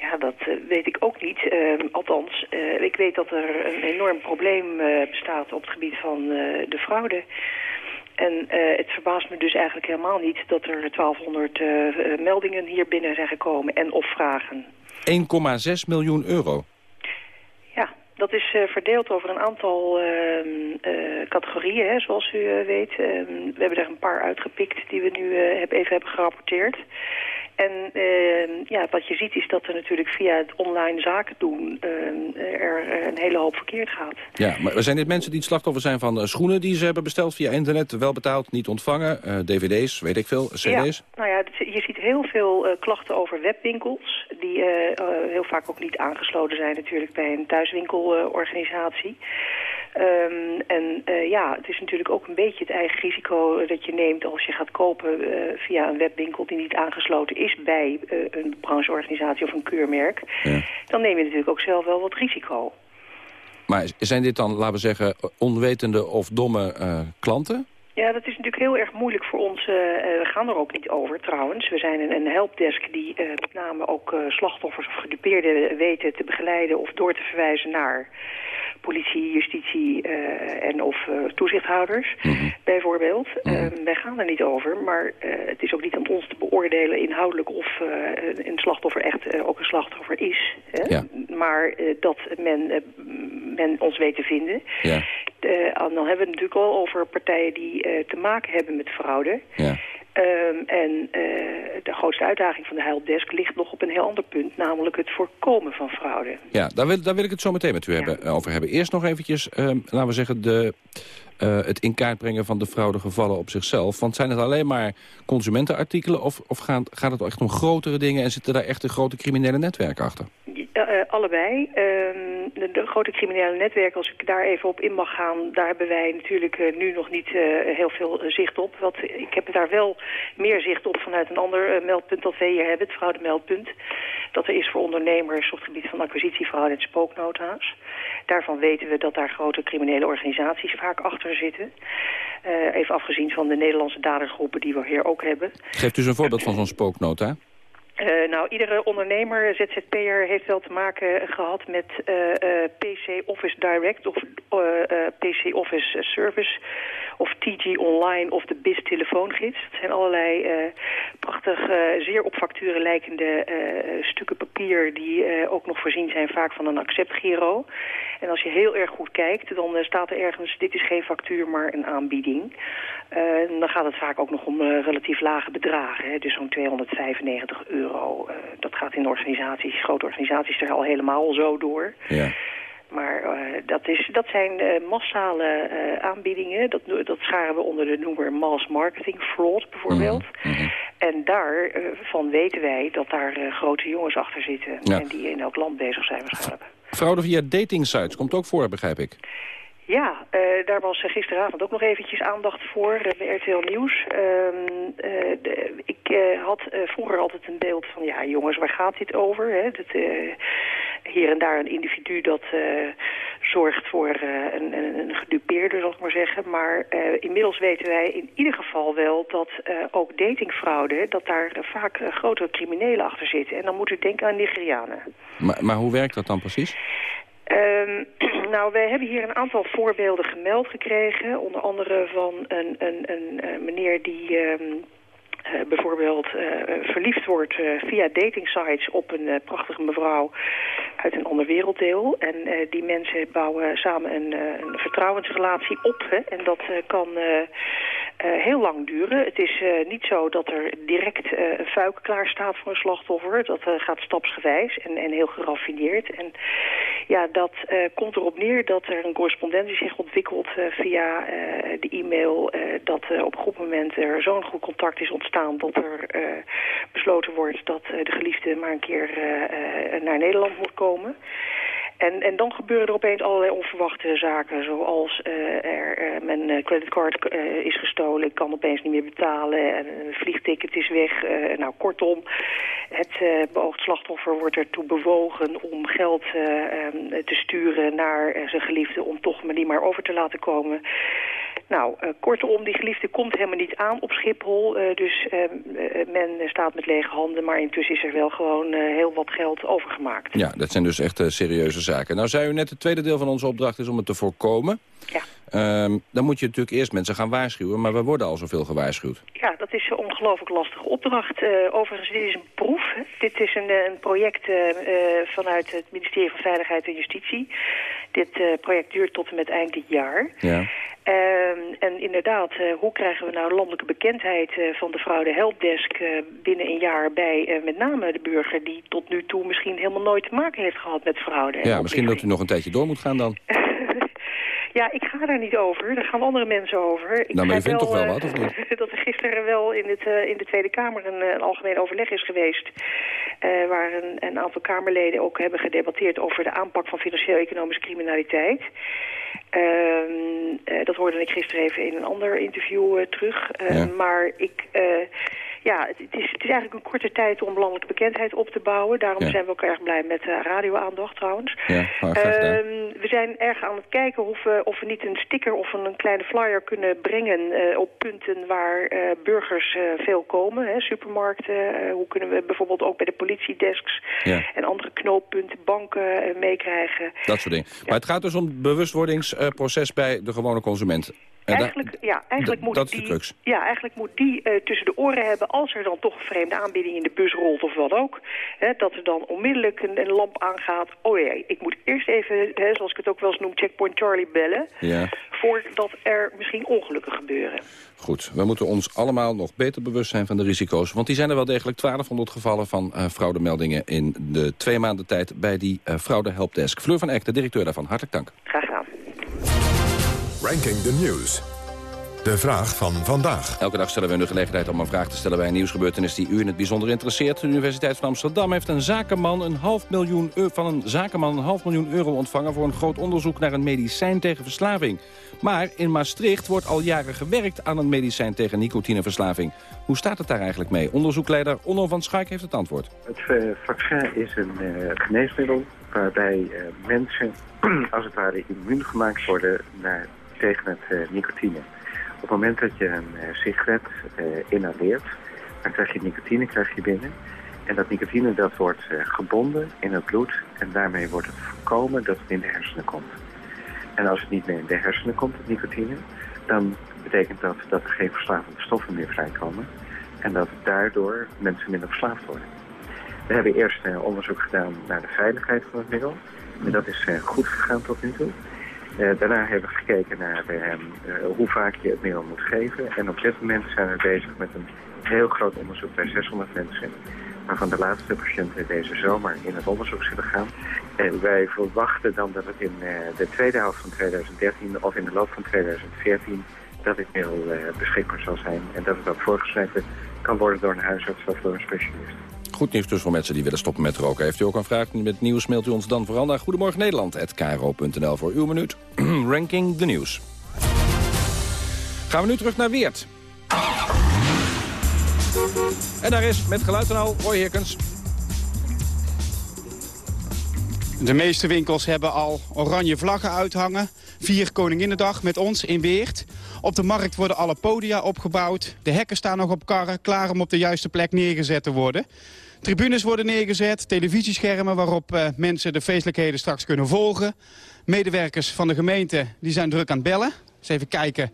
Ja, dat uh, weet ik ook niet. Uh, althans, uh, ik weet dat er een enorm probleem bestaat op het gebied van de fraude. En het verbaast me dus eigenlijk helemaal niet dat er 1200 meldingen hier binnen zijn gekomen en of vragen. 1,6 miljoen euro? Ja, dat is verdeeld over een aantal uh, categorieën, hè, zoals u weet. Ehm, we hebben er een paar uitgepikt die we nu even hebben gerapporteerd. En ehm, ja, wat je ziet is dat er natuurlijk via het online zaken doen ehm, er een hele hoop verkeerd gaat. Ja, maar zijn dit mensen die het slachtoffer zijn van schoenen die ze hebben besteld via internet, wel betaald, niet ontvangen, dvd's, weet ik veel, cd's? Ja, nou ja, je ziet heel veel klachten over webwinkels die heel vaak ook niet aangesloten zijn natuurlijk bij een thuiswinkelorganisatie. Um, en uh, ja, het is natuurlijk ook een beetje het eigen risico dat je neemt als je gaat kopen uh, via een webwinkel die niet aangesloten is bij uh, een brancheorganisatie of een keurmerk. Ja. Dan neem je natuurlijk ook zelf wel wat risico. Maar zijn dit dan, laten we zeggen, onwetende of domme klanten? Ja, dat is natuurlijk heel erg moeilijk voor ons. Uh, we gaan er ook niet over trouwens. We zijn een, een helpdesk die uh, met name ook uh, slachtoffers of gedupeerden weten te begeleiden of door te verwijzen naar politie, justitie uh, en of uh, toezichthouders, mm -hmm. bijvoorbeeld. Mm -hmm. wij gaan er niet over, maar het is ook niet aan ons te beoordelen inhoudelijk of een slachtoffer echt ook een slachtoffer is. Hè? Ja. Maar dat men, men ons weet te vinden. Ja. dan hebben we het natuurlijk al over partijen die te maken hebben met fraude. Ja. Um, en uh, de grootste uitdaging van de helpdesk ligt nog op een heel ander punt, namelijk het voorkomen van fraude. Ja, daar wil, daar wil ik het zo meteen met u ja. hebben, eh, over hebben. Eerst nog eventjes, um, laten we zeggen, de, uh, het in kaart brengen van de fraudegevallen op zichzelf. Want zijn het alleen maar consumentenartikelen of, of gaan, gaat het echt om grotere dingen en zitten daar echt een grote criminele netwerken achter? Uh, allebei. Uh, de, grote criminele netwerken, als ik daar even op in mag gaan... daar hebben wij natuurlijk uh, nu nog niet heel veel zicht op. Want ik heb daar wel meer zicht op vanuit een ander meldpunt dat wij hier hebben, het fraudemeldpunt. Dat er is voor ondernemers op het gebied van acquisitiefraude en spooknota's. Daarvan weten we dat daar grote criminele organisaties vaak achter zitten. even afgezien van de Nederlandse dadergroepen die we hier ook hebben. Geeft u eens een voorbeeld van zo'n spooknota? Uh, nou, iedere ondernemer, ZZP'er, heeft wel te maken gehad met uh, uh, PC Office Direct of PC Office Service of TG Online of de BIS telefoongids. Het zijn allerlei prachtig, zeer op facturen lijkende stukken papier die ook nog voorzien zijn vaak van een acceptgiro. En als je heel erg goed kijkt, dan staat er ergens, dit is geen factuur, maar een aanbieding. dan gaat het vaak ook nog om relatief lage bedragen, hè, dus zo'n 295 euro Uh, dat gaat in organisaties, grote organisaties er al helemaal zo door. Ja. Maar uh, dat, is, dat zijn uh, massale aanbiedingen. Dat, dat scharen we onder de noemer mass marketing fraud bijvoorbeeld. Mm -hmm. En daarvan weten wij dat daar grote jongens achter zitten. Ja. En die in elk land bezig zijn waarschijnlijk. Fraude via datingsites komt ook voor, begrijp ik. Ja, uh, daar was gisteravond ook nog eventjes aandacht voor uh, bij RTL Nieuws. De, ik had vroeger altijd een beeld van, ja jongens, waar gaat dit over? Hè? Dat, hier en daar een individu dat zorgt voor een, een, een, gedupeerde, zal ik maar zeggen. Maar inmiddels weten wij in ieder geval wel dat ook datingfraude, dat daar vaak grotere criminelen achter zitten. En dan moet u denken aan Nigerianen. Maar, maar hoe werkt dat dan precies? Um, nou, wij hebben hier een aantal voorbeelden gemeld gekregen. Onder andere van een, een, een, een meneer die... Um, uh, bijvoorbeeld uh, verliefd wordt uh, via datingsites op een prachtige mevrouw uit een ander werelddeel. En die mensen bouwen samen een, een vertrouwensrelatie op. Hè? En dat kan heel lang duren. Het is niet zo dat er direct een fuik klaar staat voor een slachtoffer. Dat gaat stapsgewijs en, en heel geraffineerd. En ja, dat komt erop neer dat er een correspondentie zich ontwikkelt via de e-mail. dat op een goed moment er zo'n goed contact is ontstaan staan dat er besloten wordt dat de geliefde maar een keer naar Nederland moet komen. En, en dan gebeuren er opeens allerlei onverwachte zaken, zoals er, mijn creditcard is gestolen, ik kan opeens niet meer betalen en een vliegticket is weg. nou, kortom, het beoogd slachtoffer wordt ertoe bewogen om geld te sturen naar zijn geliefde om toch maar niet maar over te laten komen. Nou, uh, kortom, die geliefde komt helemaal niet aan op Schiphol. Uh, dus uh, men staat met lege handen, maar intussen is er wel gewoon heel wat geld overgemaakt. Ja, dat zijn dus echt serieuze zaken. Nou zei u net, het tweede deel van onze opdracht is om het te voorkomen. Ja. Ehm, dan moet je natuurlijk eerst mensen gaan waarschuwen. Maar we worden al zoveel gewaarschuwd. Ja, dat is een ongelooflijk lastige opdracht. Overigens, dit is een proef. Dit is een, een project vanuit het ministerie van Veiligheid en Justitie. Dit project duurt tot en met eind dit jaar. Ja. Ehm, en inderdaad, hoe krijgen we nou landelijke bekendheid van de fraude helpdesk binnen een jaar bij met name de burger die tot nu toe misschien helemaal nooit te maken heeft gehad met fraude. Ja, misschien dat u nog een tijdje door moet gaan dan. Ja, ik ga daar niet over. Daar gaan andere mensen over. Ik nou, maar je vindt toch wel wat, of niet? dat er gisteren wel in, het, uh, in de Tweede Kamer een, een algemeen overleg is geweest... Uh, waar een, een, aantal Kamerleden ook hebben gedebatteerd... over de aanpak van financieel-economische criminaliteit. Uh, dat hoorde ik gisteren even in een ander interview terug. Ja. Maar ik ja, het, is, het is eigenlijk een korte tijd om landelijke bekendheid op te bouwen. Daarom zijn we ook erg blij met uh, radioaandacht trouwens. Ja, uh, we zijn erg aan het kijken of we, of we niet een sticker of een, een kleine flyer kunnen brengen uh, op punten waar uh, burgers veel komen. Hè, supermarkten, hoe kunnen we bijvoorbeeld ook bij de politiedesks ja. en andere knooppunten, banken meekrijgen. Dat soort dingen. Maar het gaat dus om het bewustwordingsproces bij de gewone consument. Eigenlijk, ja, eigenlijk moet dat die, Ja, eigenlijk moet die uh, tussen de oren hebben als er dan toch een vreemde aanbieding in de bus rolt of wat ook. Hè, dat er dan onmiddellijk een, een, lamp aangaat. Oh ja, ik moet eerst even, hè, zoals ik het ook wel eens noem, checkpoint Charlie bellen. Ja. Voordat er misschien ongelukken gebeuren. Goed, we moeten ons allemaal nog beter bewust zijn van de risico's. Want die zijn er wel degelijk 1200 gevallen van uh, fraudemeldingen in de twee maanden tijd bij die uh, fraude helpdesk. Fleur van Eck, de directeur daarvan, hartelijk dank. Graag. Ranking the News. De vraag van vandaag. Elke dag stellen we de gelegenheid om een vraag te stellen bij een nieuwsgebeurtenis die u in het bijzonder interesseert. De Universiteit van Amsterdam heeft een zakenman een half miljoen van een zakenman een half miljoen euro ontvangen voor een groot onderzoek naar een medicijn tegen verslaving. Maar in Maastricht wordt al jaren gewerkt aan een medicijn tegen nicotineverslaving. Hoe staat het daar eigenlijk mee? Onderzoekleider Onno van Schaik heeft het antwoord. Het vaccin is een uh, geneesmiddel waarbij uh, mensen als het ware immuun gemaakt worden naar tegen het uh, nicotine. Op het moment dat je een uh, sigaret uh, inhaleert, dan krijg je nicotine krijg je binnen. En dat nicotine dat wordt gebonden in het bloed en daarmee wordt het voorkomen dat het in de hersenen komt. En als het niet meer in de hersenen komt, het nicotine, dan betekent dat dat er geen verslavende stoffen meer vrijkomen. En dat daardoor mensen minder verslaafd worden. We hebben eerst onderzoek gedaan naar de veiligheid van het middel. En dat is goed gegaan tot nu toe. Uh, daarna hebben we gekeken naar uh, hoe vaak je het middel moet geven. En op dit moment zijn we bezig met een heel groot onderzoek bij 600 mensen. Waarvan de laatste patiënten deze zomer in het onderzoek zullen gaan. En wij verwachten dan dat het in de tweede helft van 2013 of in de loop van 2014 dat dit middel beschikbaar zal zijn. En dat het ook voorgeschreven kan worden door een huisarts of door een specialist. Goed nieuws dus voor mensen die willen stoppen met roken. Heeft u ook een vraag met nieuws, mailt u ons dan vooral naar Goedemorgen Nederland@kro.nl voor uw minuut. Ranking de nieuws. Gaan we nu terug naar Weert. En daar is met geluid en al Roy Hirkens. De meeste winkels hebben al oranje vlaggen uithangen. Vier Koninginnedag met ons in Weert. Op de markt worden alle podia opgebouwd. De hekken staan nog op karren, klaar om op de juiste plek neergezet te worden. Tribunes worden neergezet, televisieschermen waarop uh, mensen de feestelijkheden straks kunnen volgen. Medewerkers van de gemeente die zijn druk aan het bellen. Eens even kijken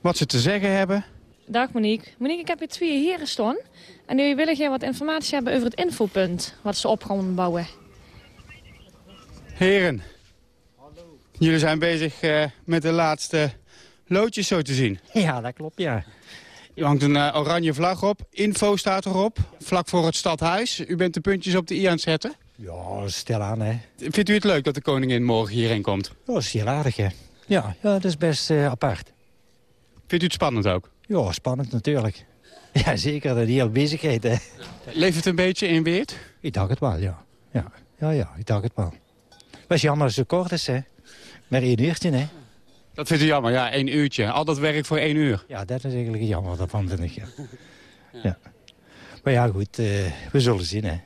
wat ze te zeggen hebben. Dag Monique. Monique, ik heb hier twee heren staan. En nu wil ik wat informatie hebben over het infopunt wat ze op gaan bouwen. Heren, Hallo. jullie zijn bezig uh, met de laatste loodjes zo te zien. Ja, dat klopt, ja. Je hangt een uh, oranje vlag op. Info staat erop. Vlak voor het stadhuis. U bent de puntjes op de i aan het zetten? Ja, stel aan, hè. Vindt u het leuk dat de koningin morgen hierheen komt? Ja, dat is heel aardig, hè. Ja, ja dat is best uh, apart. Vindt u het spannend ook? Ja, spannend natuurlijk. Ja, zeker. Dat heel bezigheid, hè. Leeft het een beetje in Weert? Ik dacht het wel, ja. Ja, ja, ja ik dacht het wel. Was jammer dat het zo kort is, hè. Maar één uurtje, hè. Dat vindt u jammer, ja, één uurtje. Al dat werk voor één uur. Ja, dat is eigenlijk jammer, dat vind ik, ja. ja. Maar ja, goed, uh, we zullen zien, hè.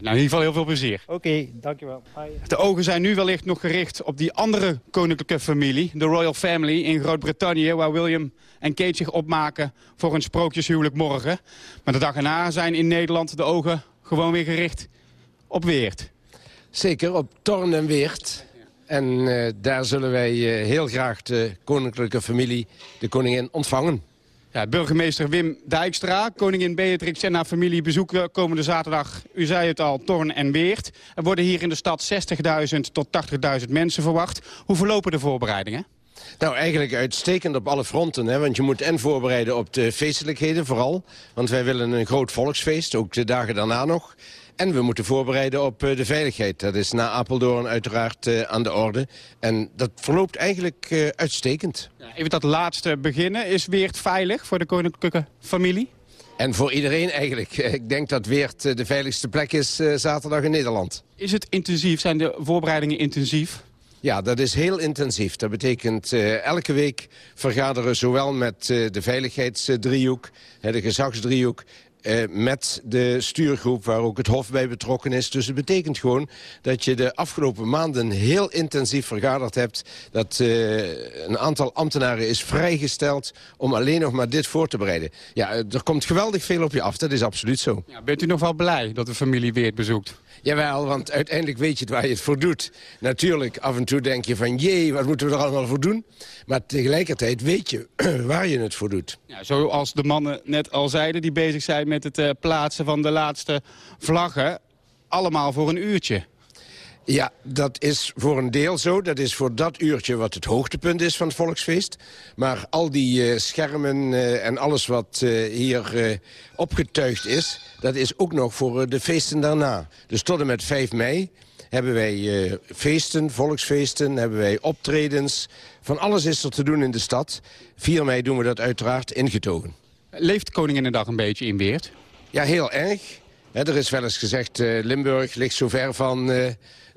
Nou, in ieder geval heel veel plezier. Oké, okay, dankjewel. Bye. De ogen zijn nu wellicht nog gericht op die andere koninklijke familie. De Royal Family in Groot-Brittannië, waar William en Kate zich opmaken voor een sprookjeshuwelijk morgen. Maar de dag erna zijn in Nederland de ogen gewoon weer gericht op Weert. Zeker, op Torn en Weert. En daar zullen wij heel graag de koninklijke familie, de koningin, ontvangen. Ja, burgemeester Wim Dijkstra, koningin Beatrix en haar familie bezoeken komende zaterdag, u zei het al, Torn en Weert. Er worden hier in de stad 60.000 tot 80.000 mensen verwacht. Hoe verlopen de voorbereidingen? Nou, eigenlijk uitstekend op alle fronten. Hè? Want je moet en voorbereiden op de feestelijkheden vooral. Want wij willen een groot volksfeest, ook de dagen daarna nog. En we moeten voorbereiden op eh, de veiligheid. Dat is na Apeldoorn uiteraard uh, aan de orde. En dat verloopt eigenlijk uh, uitstekend. Even dat laatste beginnen. Is Weert veilig voor de koninklijke familie? En voor iedereen eigenlijk. Ik denk dat Weert de veiligste plek is zaterdag in Nederland. Is het intensief? Zijn de voorbereidingen intensief? Ja, dat is heel intensief. Dat betekent uh, elke week vergaderen zowel met uh, de veiligheidsdriehoek, de gezagsdriehoek... Uh, met de stuurgroep waar ook het Hof bij betrokken is. Dus het betekent gewoon dat je de afgelopen maanden heel intensief vergaderd hebt. Dat uh, een aantal ambtenaren is vrijgesteld om alleen nog maar dit voor te bereiden. Ja, er komt geweldig veel op je af, dat is absoluut zo. Ja, bent u nog wel blij dat de familie weer bezoekt? Jawel, want uiteindelijk weet je het waar je het voor doet. Natuurlijk, af en toe denk je van, jee, wat moeten we er allemaal voor doen? Maar tegelijkertijd weet je waar je het voor doet. Zoals de mannen net al zeiden, die bezig zijn met het uh, plaatsen van de laatste vlaggen. Allemaal voor een uurtje. Ja, dat is voor een deel zo. Dat is voor dat uurtje wat het hoogtepunt is van het volksfeest. Maar al die uh, schermen uh, en alles wat uh, hier opgetuigd is... dat is ook nog voor de feesten daarna. Dus tot en met 5 mei hebben wij feesten, volksfeesten, hebben wij optredens. Van alles is er te doen in de stad. 4 mei doen we dat uiteraard ingetogen. Leeft Koninginnedag een beetje in Weert? Ja, heel erg. He, er is wel eens gezegd, Limburg ligt zo ver van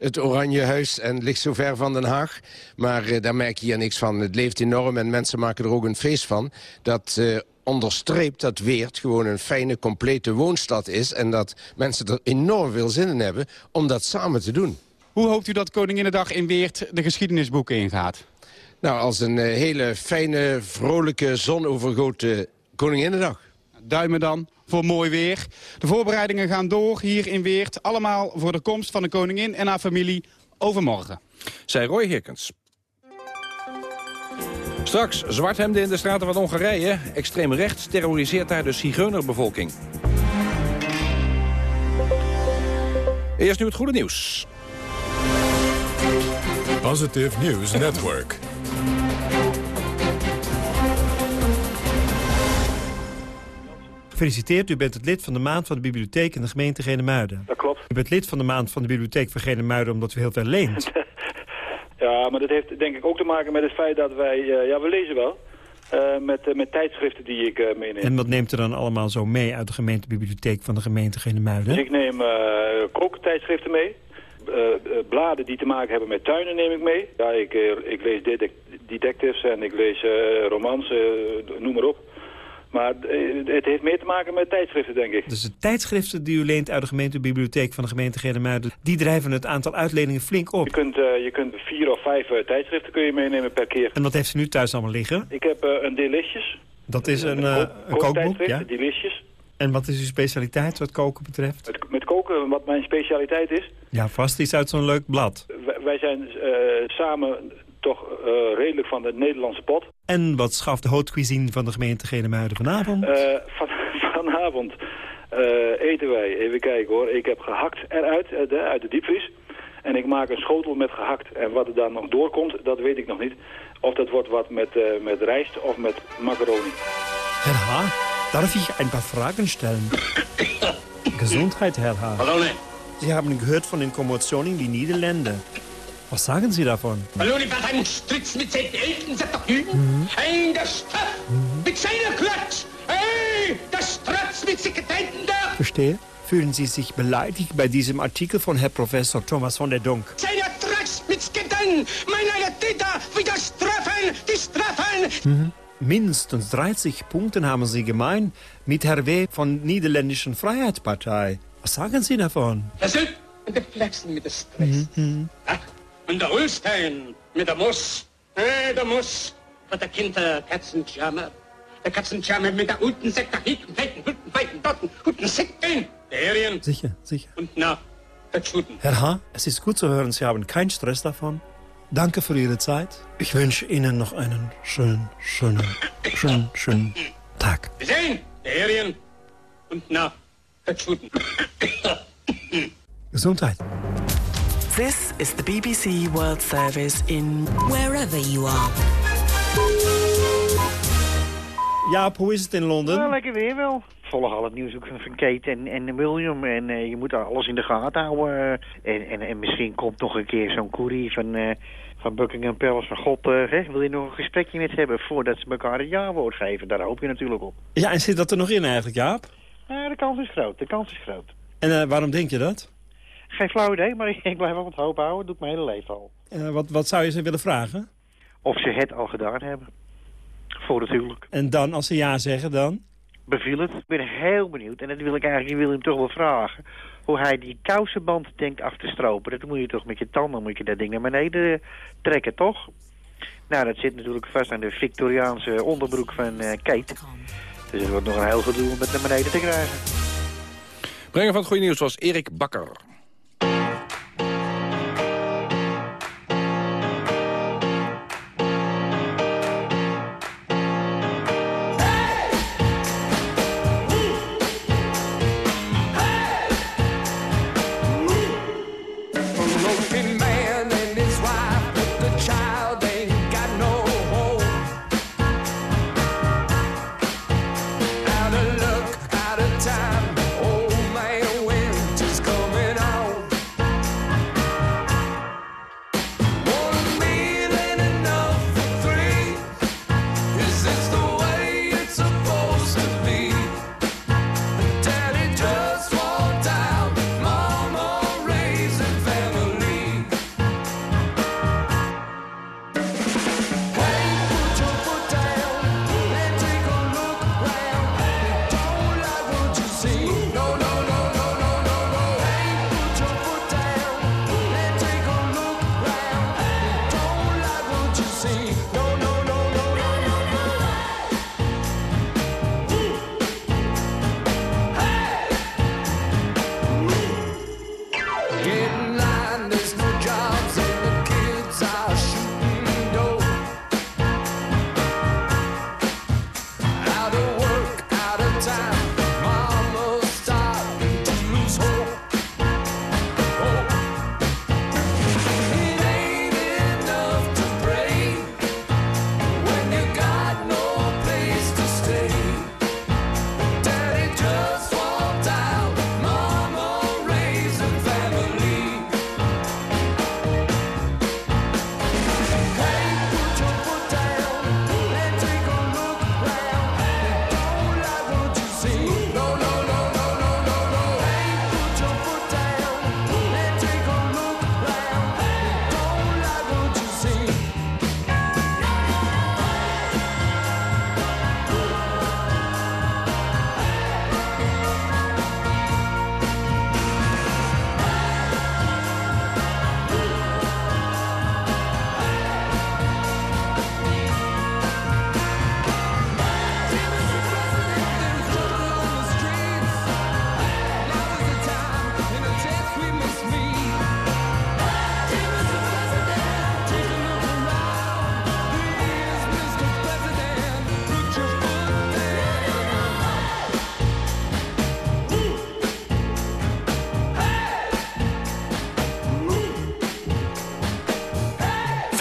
het Oranje Huis en ligt zo ver van Den Haag. Maar uh, daar merk je hier niks van. Het leeft enorm en mensen maken er ook een feest van. Dat uh, onderstreept dat Weert gewoon een fijne, complete woonstad is... en dat mensen er enorm veel zin in hebben om dat samen te doen. Hoe hoopt u dat Koninginnedag in Weert de geschiedenisboeken ingaat? Nou, als een uh, hele fijne, vrolijke, zonovergoten Koninginnedag. Duimen dan voor mooi weer. De voorbereidingen gaan door hier in Weert. Allemaal voor de komst van de koningin en haar familie overmorgen. Zij Roy Hirkens. Straks zwarthemden in de straten van Hongarije. Extreem rechts terroriseert daar de zigeunerbevolking. Eerst nu het goede nieuws. Positive News Network. Gefeliciteerd, u bent het lid van de maand van de bibliotheek in de gemeente Genemuiden. Dat klopt. U bent lid van de maand van de bibliotheek van Genemuiden omdat u heel veel leent. ja, maar dat heeft denk ik ook te maken met het feit dat wij, uh, ja we lezen wel, uh, met, uh, met tijdschriften die ik meeneem. En wat neemt u dan allemaal zo mee uit de gemeentebibliotheek van de gemeente Genemuiden? Dus ik neem kooktijdschriften mee. bladen die te maken hebben met tuinen neem ik mee. Ja, ik, ik lees detectives en ik lees romans, noem maar op. Maar eh, het heeft meer te maken met tijdschriften, denk ik. Dus de tijdschriften die u leent uit de gemeentebibliotheek van de gemeente Genemuiden... die drijven het aantal uitleningen flink op. Je kunt, uh, je kunt vier of vijf uh, tijdschriften kun je meenemen per keer. En wat heeft u nu thuis allemaal liggen? Ik heb uh, een Delicious. Dat is een, een, een kookboek, ja? Delicious. En wat is uw specialiteit wat koken betreft? Met, met koken, wat mijn specialiteit is? Ja, vast iets uit zo'n leuk blad. Wij, wij zijn samen toch uh, redelijk van de Nederlandse pot. En wat schaft de haute cuisine van de gemeente Genemuiden vanavond? Uh, van, vanavond uh, eten wij, even kijken hoor, ik heb gehakt eruit, de, uit de diepvries. En ik maak een schotel met gehakt. En wat er dan nog doorkomt, dat weet ik nog niet. Of dat wordt wat met, met rijst of met macaroni. Herr H., darf ich ein paar Fragen stellen? Gesundheit, Herr H. Hallo, nee. Sie haben gehört von den Kommotionen in die Niederlande. Was sagen Sie davon? Hallo, die Parteien stritzen mit seinen Eltern, sagt doch mhm. Ein, der Stadt mhm. mit seiner Klatsch. Hey, das Stratz mit Sekretäten da. Verstehe. Fühlen Sie sich beleidigt bei diesem Artikel von Herr Professor Thomas von der Dunk? Seiner Tratsch mit Sketten, meiner Täter wieder strafen, die strafen. Mhm. Mindestens 30 Punkte haben Sie gemein mit Herr W. von Niederländischen Freiheitspartei. Was sagen Sie davon? Und der Flachsen mit der Stress. Mhm. Ja. Und der Ulstein mit der Muss. Äh, der Muss. Von der Kind der Katzenjammer. Der Katzenjammer mit der guten Sektor hinten, feiten, guten, feiten, dorten, guten Sekten. Der Herien. Sicher, sicher. Und na, der Schuten. Herr H., es ist gut zu hören, Sie haben keinen Stress davon. Danke für Ihre Zeit. Ich wünsche Ihnen noch einen schönen, schönen, schönen, schönen Tag. Wir sehen, der Alien. Und na, verschwunden. Gesundheit. This is the BBC World Service in wherever you are. Jaap, hoe is het in Londen? Nou, lekker weer wel. Volg al het nieuws ook van, Kate en, en William. En uh, je moet alles in de gaten houden. En, en, en misschien komt nog een keer zo'n koerie van, uh, van Buckingham Palace van God. Uh, hè? Wil je nog een gesprekje met hebben voordat ze elkaar het jaarwoord geven? Daar hoop je natuurlijk op. Ja, en zit dat er nog in eigenlijk, Jaap? Nou, de kans is groot. De kans is groot. En waarom denk je dat? Geen flauw idee, maar ik blijf wel wat hoop houden. Dat doe ik mijn hele leven al. wat, wat zou je ze willen vragen? Of ze het al gedaan hebben. Voor natuurlijk. En dan, als ze ja zeggen, dan? Beviel het. Ik ben heel benieuwd. En dat wil ik eigenlijk Willem toch wel vragen. Hoe hij die kousenband denkt af te stropen. Dat moet je toch met je tanden, moet je dat ding naar beneden trekken, toch? Nou, dat zit natuurlijk vast aan de Victoriaanse onderbroek van uh, Kate. Dus het wordt nog een heel gedoe om het naar beneden te krijgen. Brenger van het goede nieuws was Erik Bakker.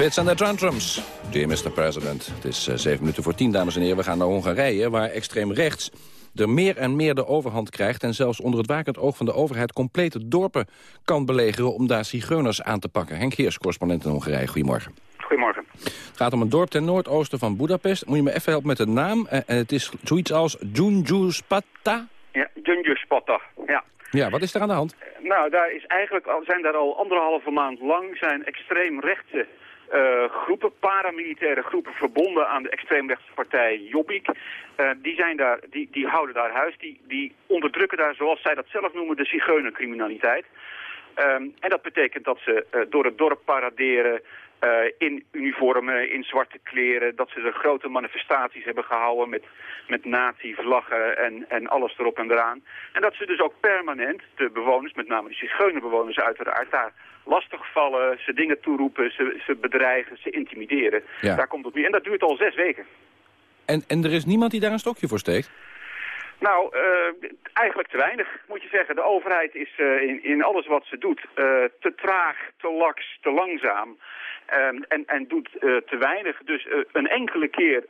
Fits and the Tantrums. Dear Mr. President. Het is uh, zeven minuten voor tien, dames en heren. We gaan naar Hongarije, waar extreem rechts er meer en meer de overhand krijgt... en zelfs onder het wakend oog van de overheid complete dorpen kan belegeren... om daar zigeuners aan te pakken. Henk Geers, correspondent in Hongarije. Goedemorgen. Goedemorgen. Het gaat om een dorp ten noordoosten van Budapest. Moet je me even helpen met de naam? En het is zoiets als Junjuspata? Ja, Junjuspata, ja. Ja, wat is er aan de hand? Nou, daar is eigenlijk al, zijn daar al anderhalve maand lang zijn extreem rechtse uh, groepen, paramilitaire groepen verbonden aan de extreemrechtse partij Jobbik. Uh, die, zijn daar, die, die houden daar huis, die, die onderdrukken daar, zoals zij dat zelf noemen, de zigeunercriminaliteit. Um, en dat betekent dat ze uh, door het dorp paraderen, in uniformen, in zwarte kleren. Dat ze er grote manifestaties hebben gehouden met, met nazi-vlaggen en, en alles erop en eraan. En dat ze dus ook permanent de bewoners, met name de zigeunerbewoners uiteraard, daar lastigvallen, ze dingen toeroepen, ze, ze bedreigen, ze intimideren. Daar komt het mee. En dat duurt al zes weken. En, en er is niemand die daar een stokje voor steekt? Nou, uh, eigenlijk te weinig, moet je zeggen. De overheid is uh, in, in alles wat ze doet uh, te traag, te laks, te langzaam. Um, en, en doet te weinig. Dus een enkele keer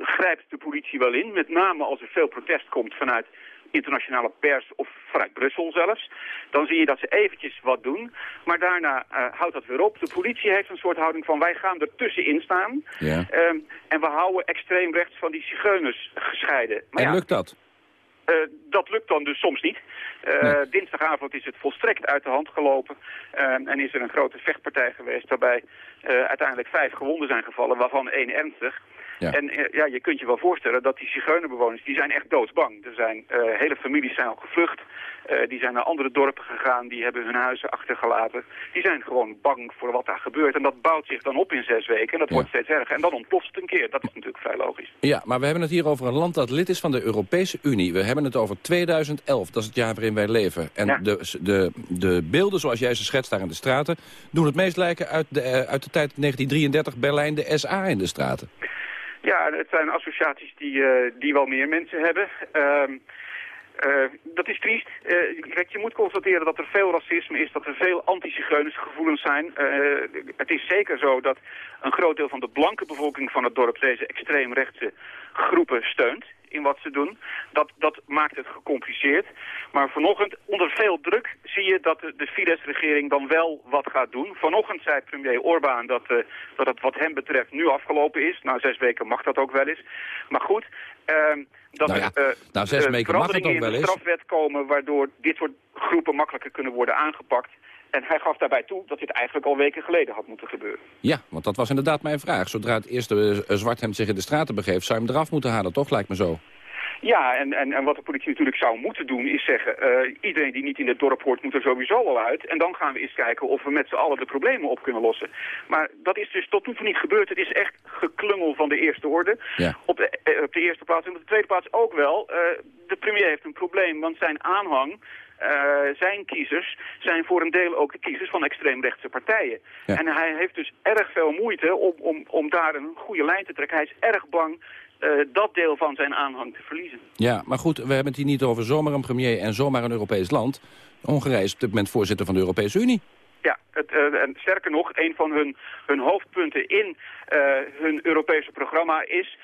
grijpt de politie wel in. Met name als er veel protest komt vanuit internationale pers of vanuit Brussel zelfs. Dan zie je dat ze eventjes wat doen. Maar daarna uh, houdt dat weer op. De politie heeft een soort houding van wij gaan er tussenin staan. Ja. Um, en we houden extreem rechts van die zigeuners gescheiden. Maar en ja, lukt dat? Uh, dat lukt dan dus soms niet. Uh, nee. Dinsdagavond is het volstrekt uit de hand gelopen. Uh, en is er een grote vechtpartij geweest waarbij uiteindelijk vijf gewonden zijn gevallen, waarvan één ernstig. Ja. En uh, ja, je kunt je wel voorstellen dat die zigeunerbewoners, die zijn echt doodsbang. Er zijn uh, hele families zijn al gevlucht. Uh, die zijn naar andere dorpen gegaan, die hebben hun huizen achtergelaten. Die zijn gewoon bang voor wat daar gebeurt. En dat bouwt zich dan op in zes weken en dat ja. wordt steeds erger. En dan ontploft het een keer. Dat is natuurlijk vrij logisch. Ja, maar we hebben het hier over een land dat lid is van de Europese Unie. We hebben het over 2011, dat is het jaar waarin wij leven. En ja. de, de, de beelden zoals jij ze schetst daar in de straten... doen het meest lijken uit de, uit de tijd 1933 Berlijn de SA in de straten. Ja, het zijn associaties die, uh, die wel meer mensen hebben. Uh, uh, dat is triest. Kijk, je moet constateren dat er veel racisme is, dat er veel anti-zigeunersgevoelens zijn. Uh, het is zeker zo dat een groot deel van de blanke bevolking van het dorp deze extreemrechtse groepen steunt in wat ze doen. Dat, dat maakt het gecompliceerd. Maar vanochtend, onder veel druk, zie je dat de, de Fidesz-regering dan wel wat gaat doen. Vanochtend zei premier Orbán dat, uh, dat het wat hem betreft nu afgelopen is. Na zes weken mag dat ook wel eens. Maar goed... Uh, dat nou ja, er uh, nou, zes weken mag het ook wel in de strafwet komen... waardoor dit soort groepen makkelijker kunnen worden aangepakt. En hij gaf daarbij toe dat dit eigenlijk al weken geleden had moeten gebeuren. Ja, want dat was inderdaad mijn vraag. Zodra het eerste uh, zwarthemd zich in de straten begeeft... zou je hem eraf moeten halen, toch? Lijkt me zo. Ja, en, en, en wat de politie natuurlijk zou moeten doen is zeggen... Uh, iedereen die niet in het dorp hoort moet er sowieso al uit. En dan gaan we eens kijken of we met z'n allen de problemen op kunnen lossen. Maar dat is dus tot nu toe niet gebeurd. Het is echt geklungel van de eerste orde. Ja. Op, de, uh, op de eerste plaats. En op de tweede plaats ook wel. Uh, de premier heeft een probleem, want zijn aanhang... Uh, zijn kiezers zijn voor een deel ook de kiezers van extreemrechtse partijen. Ja. En hij heeft dus erg veel moeite om, om, om daar een goede lijn te trekken. Hij is erg bang uh, dat deel van zijn aanhang te verliezen. Ja, maar goed, we hebben het hier niet over zomaar een premier en zomaar een Europees land. Hongarije is op dit moment voorzitter van de Europese Unie. Ja, het, uh, en sterker nog, een van hun, hun hoofdpunten in uh, hun Europese programma is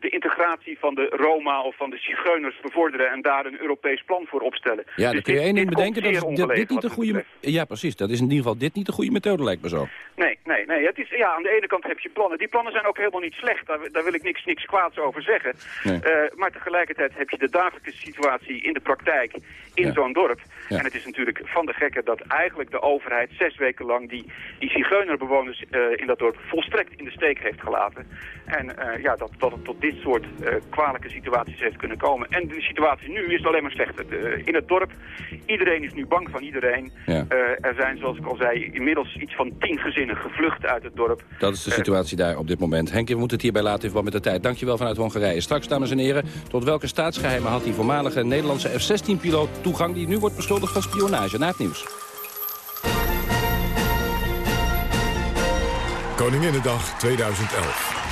de integratie van de Roma of van de Zigeuners bevorderen en daar een Europees plan voor opstellen. Ja, dus dan kun je één ding bedenken, dat, is, dit niet de goede... Ja, precies. Dat is in ieder geval dit niet de goede methode, lijkt me zo. Nee, nee, nee. Het is, ja, aan de ene kant heb je plannen. Die plannen zijn ook helemaal niet slecht. Daar, daar wil ik niks, niks kwaads over zeggen. Nee. Uh, maar tegelijkertijd heb je de dagelijkse situatie in de praktijk in ja. zo'n dorp. Ja. En het is natuurlijk van de gekke dat eigenlijk de overheid zes weken lang die, die zigeunerbewoners uh, in dat dorp volstrekt in de steek heeft gelaten. En uh, ja, dat, dat het tot dit soort uh, kwalijke situaties heeft kunnen komen. En de situatie nu is alleen maar slechter. De, in het dorp, iedereen is nu bang van iedereen. Ja. er zijn, zoals ik al zei, inmiddels iets van tien gezinnen gevlucht uit het dorp. Dat is de situatie daar op dit moment. Henk, we moeten het hierbij laten in verband met de tijd. Dankjewel vanuit Hongarije. Straks, dames en heren, tot welke staatsgeheimen had die voormalige Nederlandse F-16-piloot toegang die nu wordt beschuldigd van spionage? Na het nieuws. Koninginnedag 2011.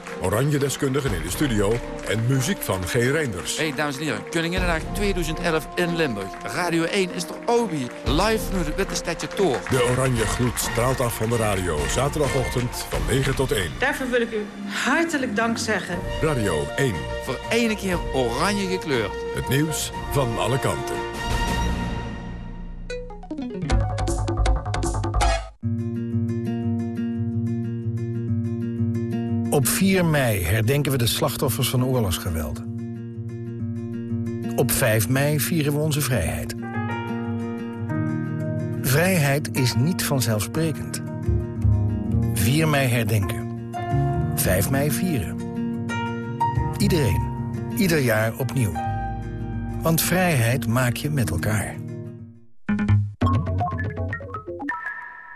Oranje deskundigen in de studio en muziek van G. Reinders. Hey dames en heren, Koninginnedag 2011 in Limburg. Radio 1 is de Obi, live vanuit het Witte Stadje Toor. De oranje gloed straalt af van de radio, zaterdagochtend van 9 tot 1. Daarvoor wil ik u hartelijk dank zeggen. Radio 1. Voor ene keer oranje gekleurd. Het nieuws van alle kanten. Op 4 mei herdenken we de slachtoffers van oorlogsgeweld. Op 5 mei vieren we onze vrijheid. Vrijheid is niet vanzelfsprekend. 4 mei herdenken. 5 mei vieren. Iedereen. Ieder jaar opnieuw. Want vrijheid maak je met elkaar.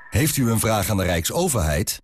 Heeft u een vraag aan de Rijksoverheid?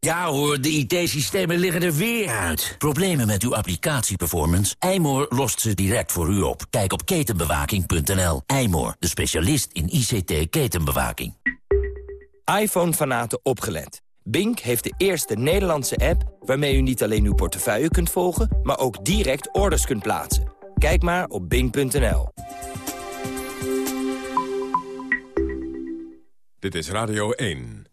Ja hoor, de IT-systemen liggen er weer uit. Problemen met uw applicatieperformance? Eymoor lost ze direct voor u op. Kijk op ketenbewaking.nl. Eymoor, de specialist in ICT-ketenbewaking. iPhone-fanaten opgelet. Bink heeft de eerste Nederlandse app waarmee u niet alleen uw portefeuille kunt volgen... maar ook direct orders kunt plaatsen. Kijk maar op bink.nl. Dit is Radio 1.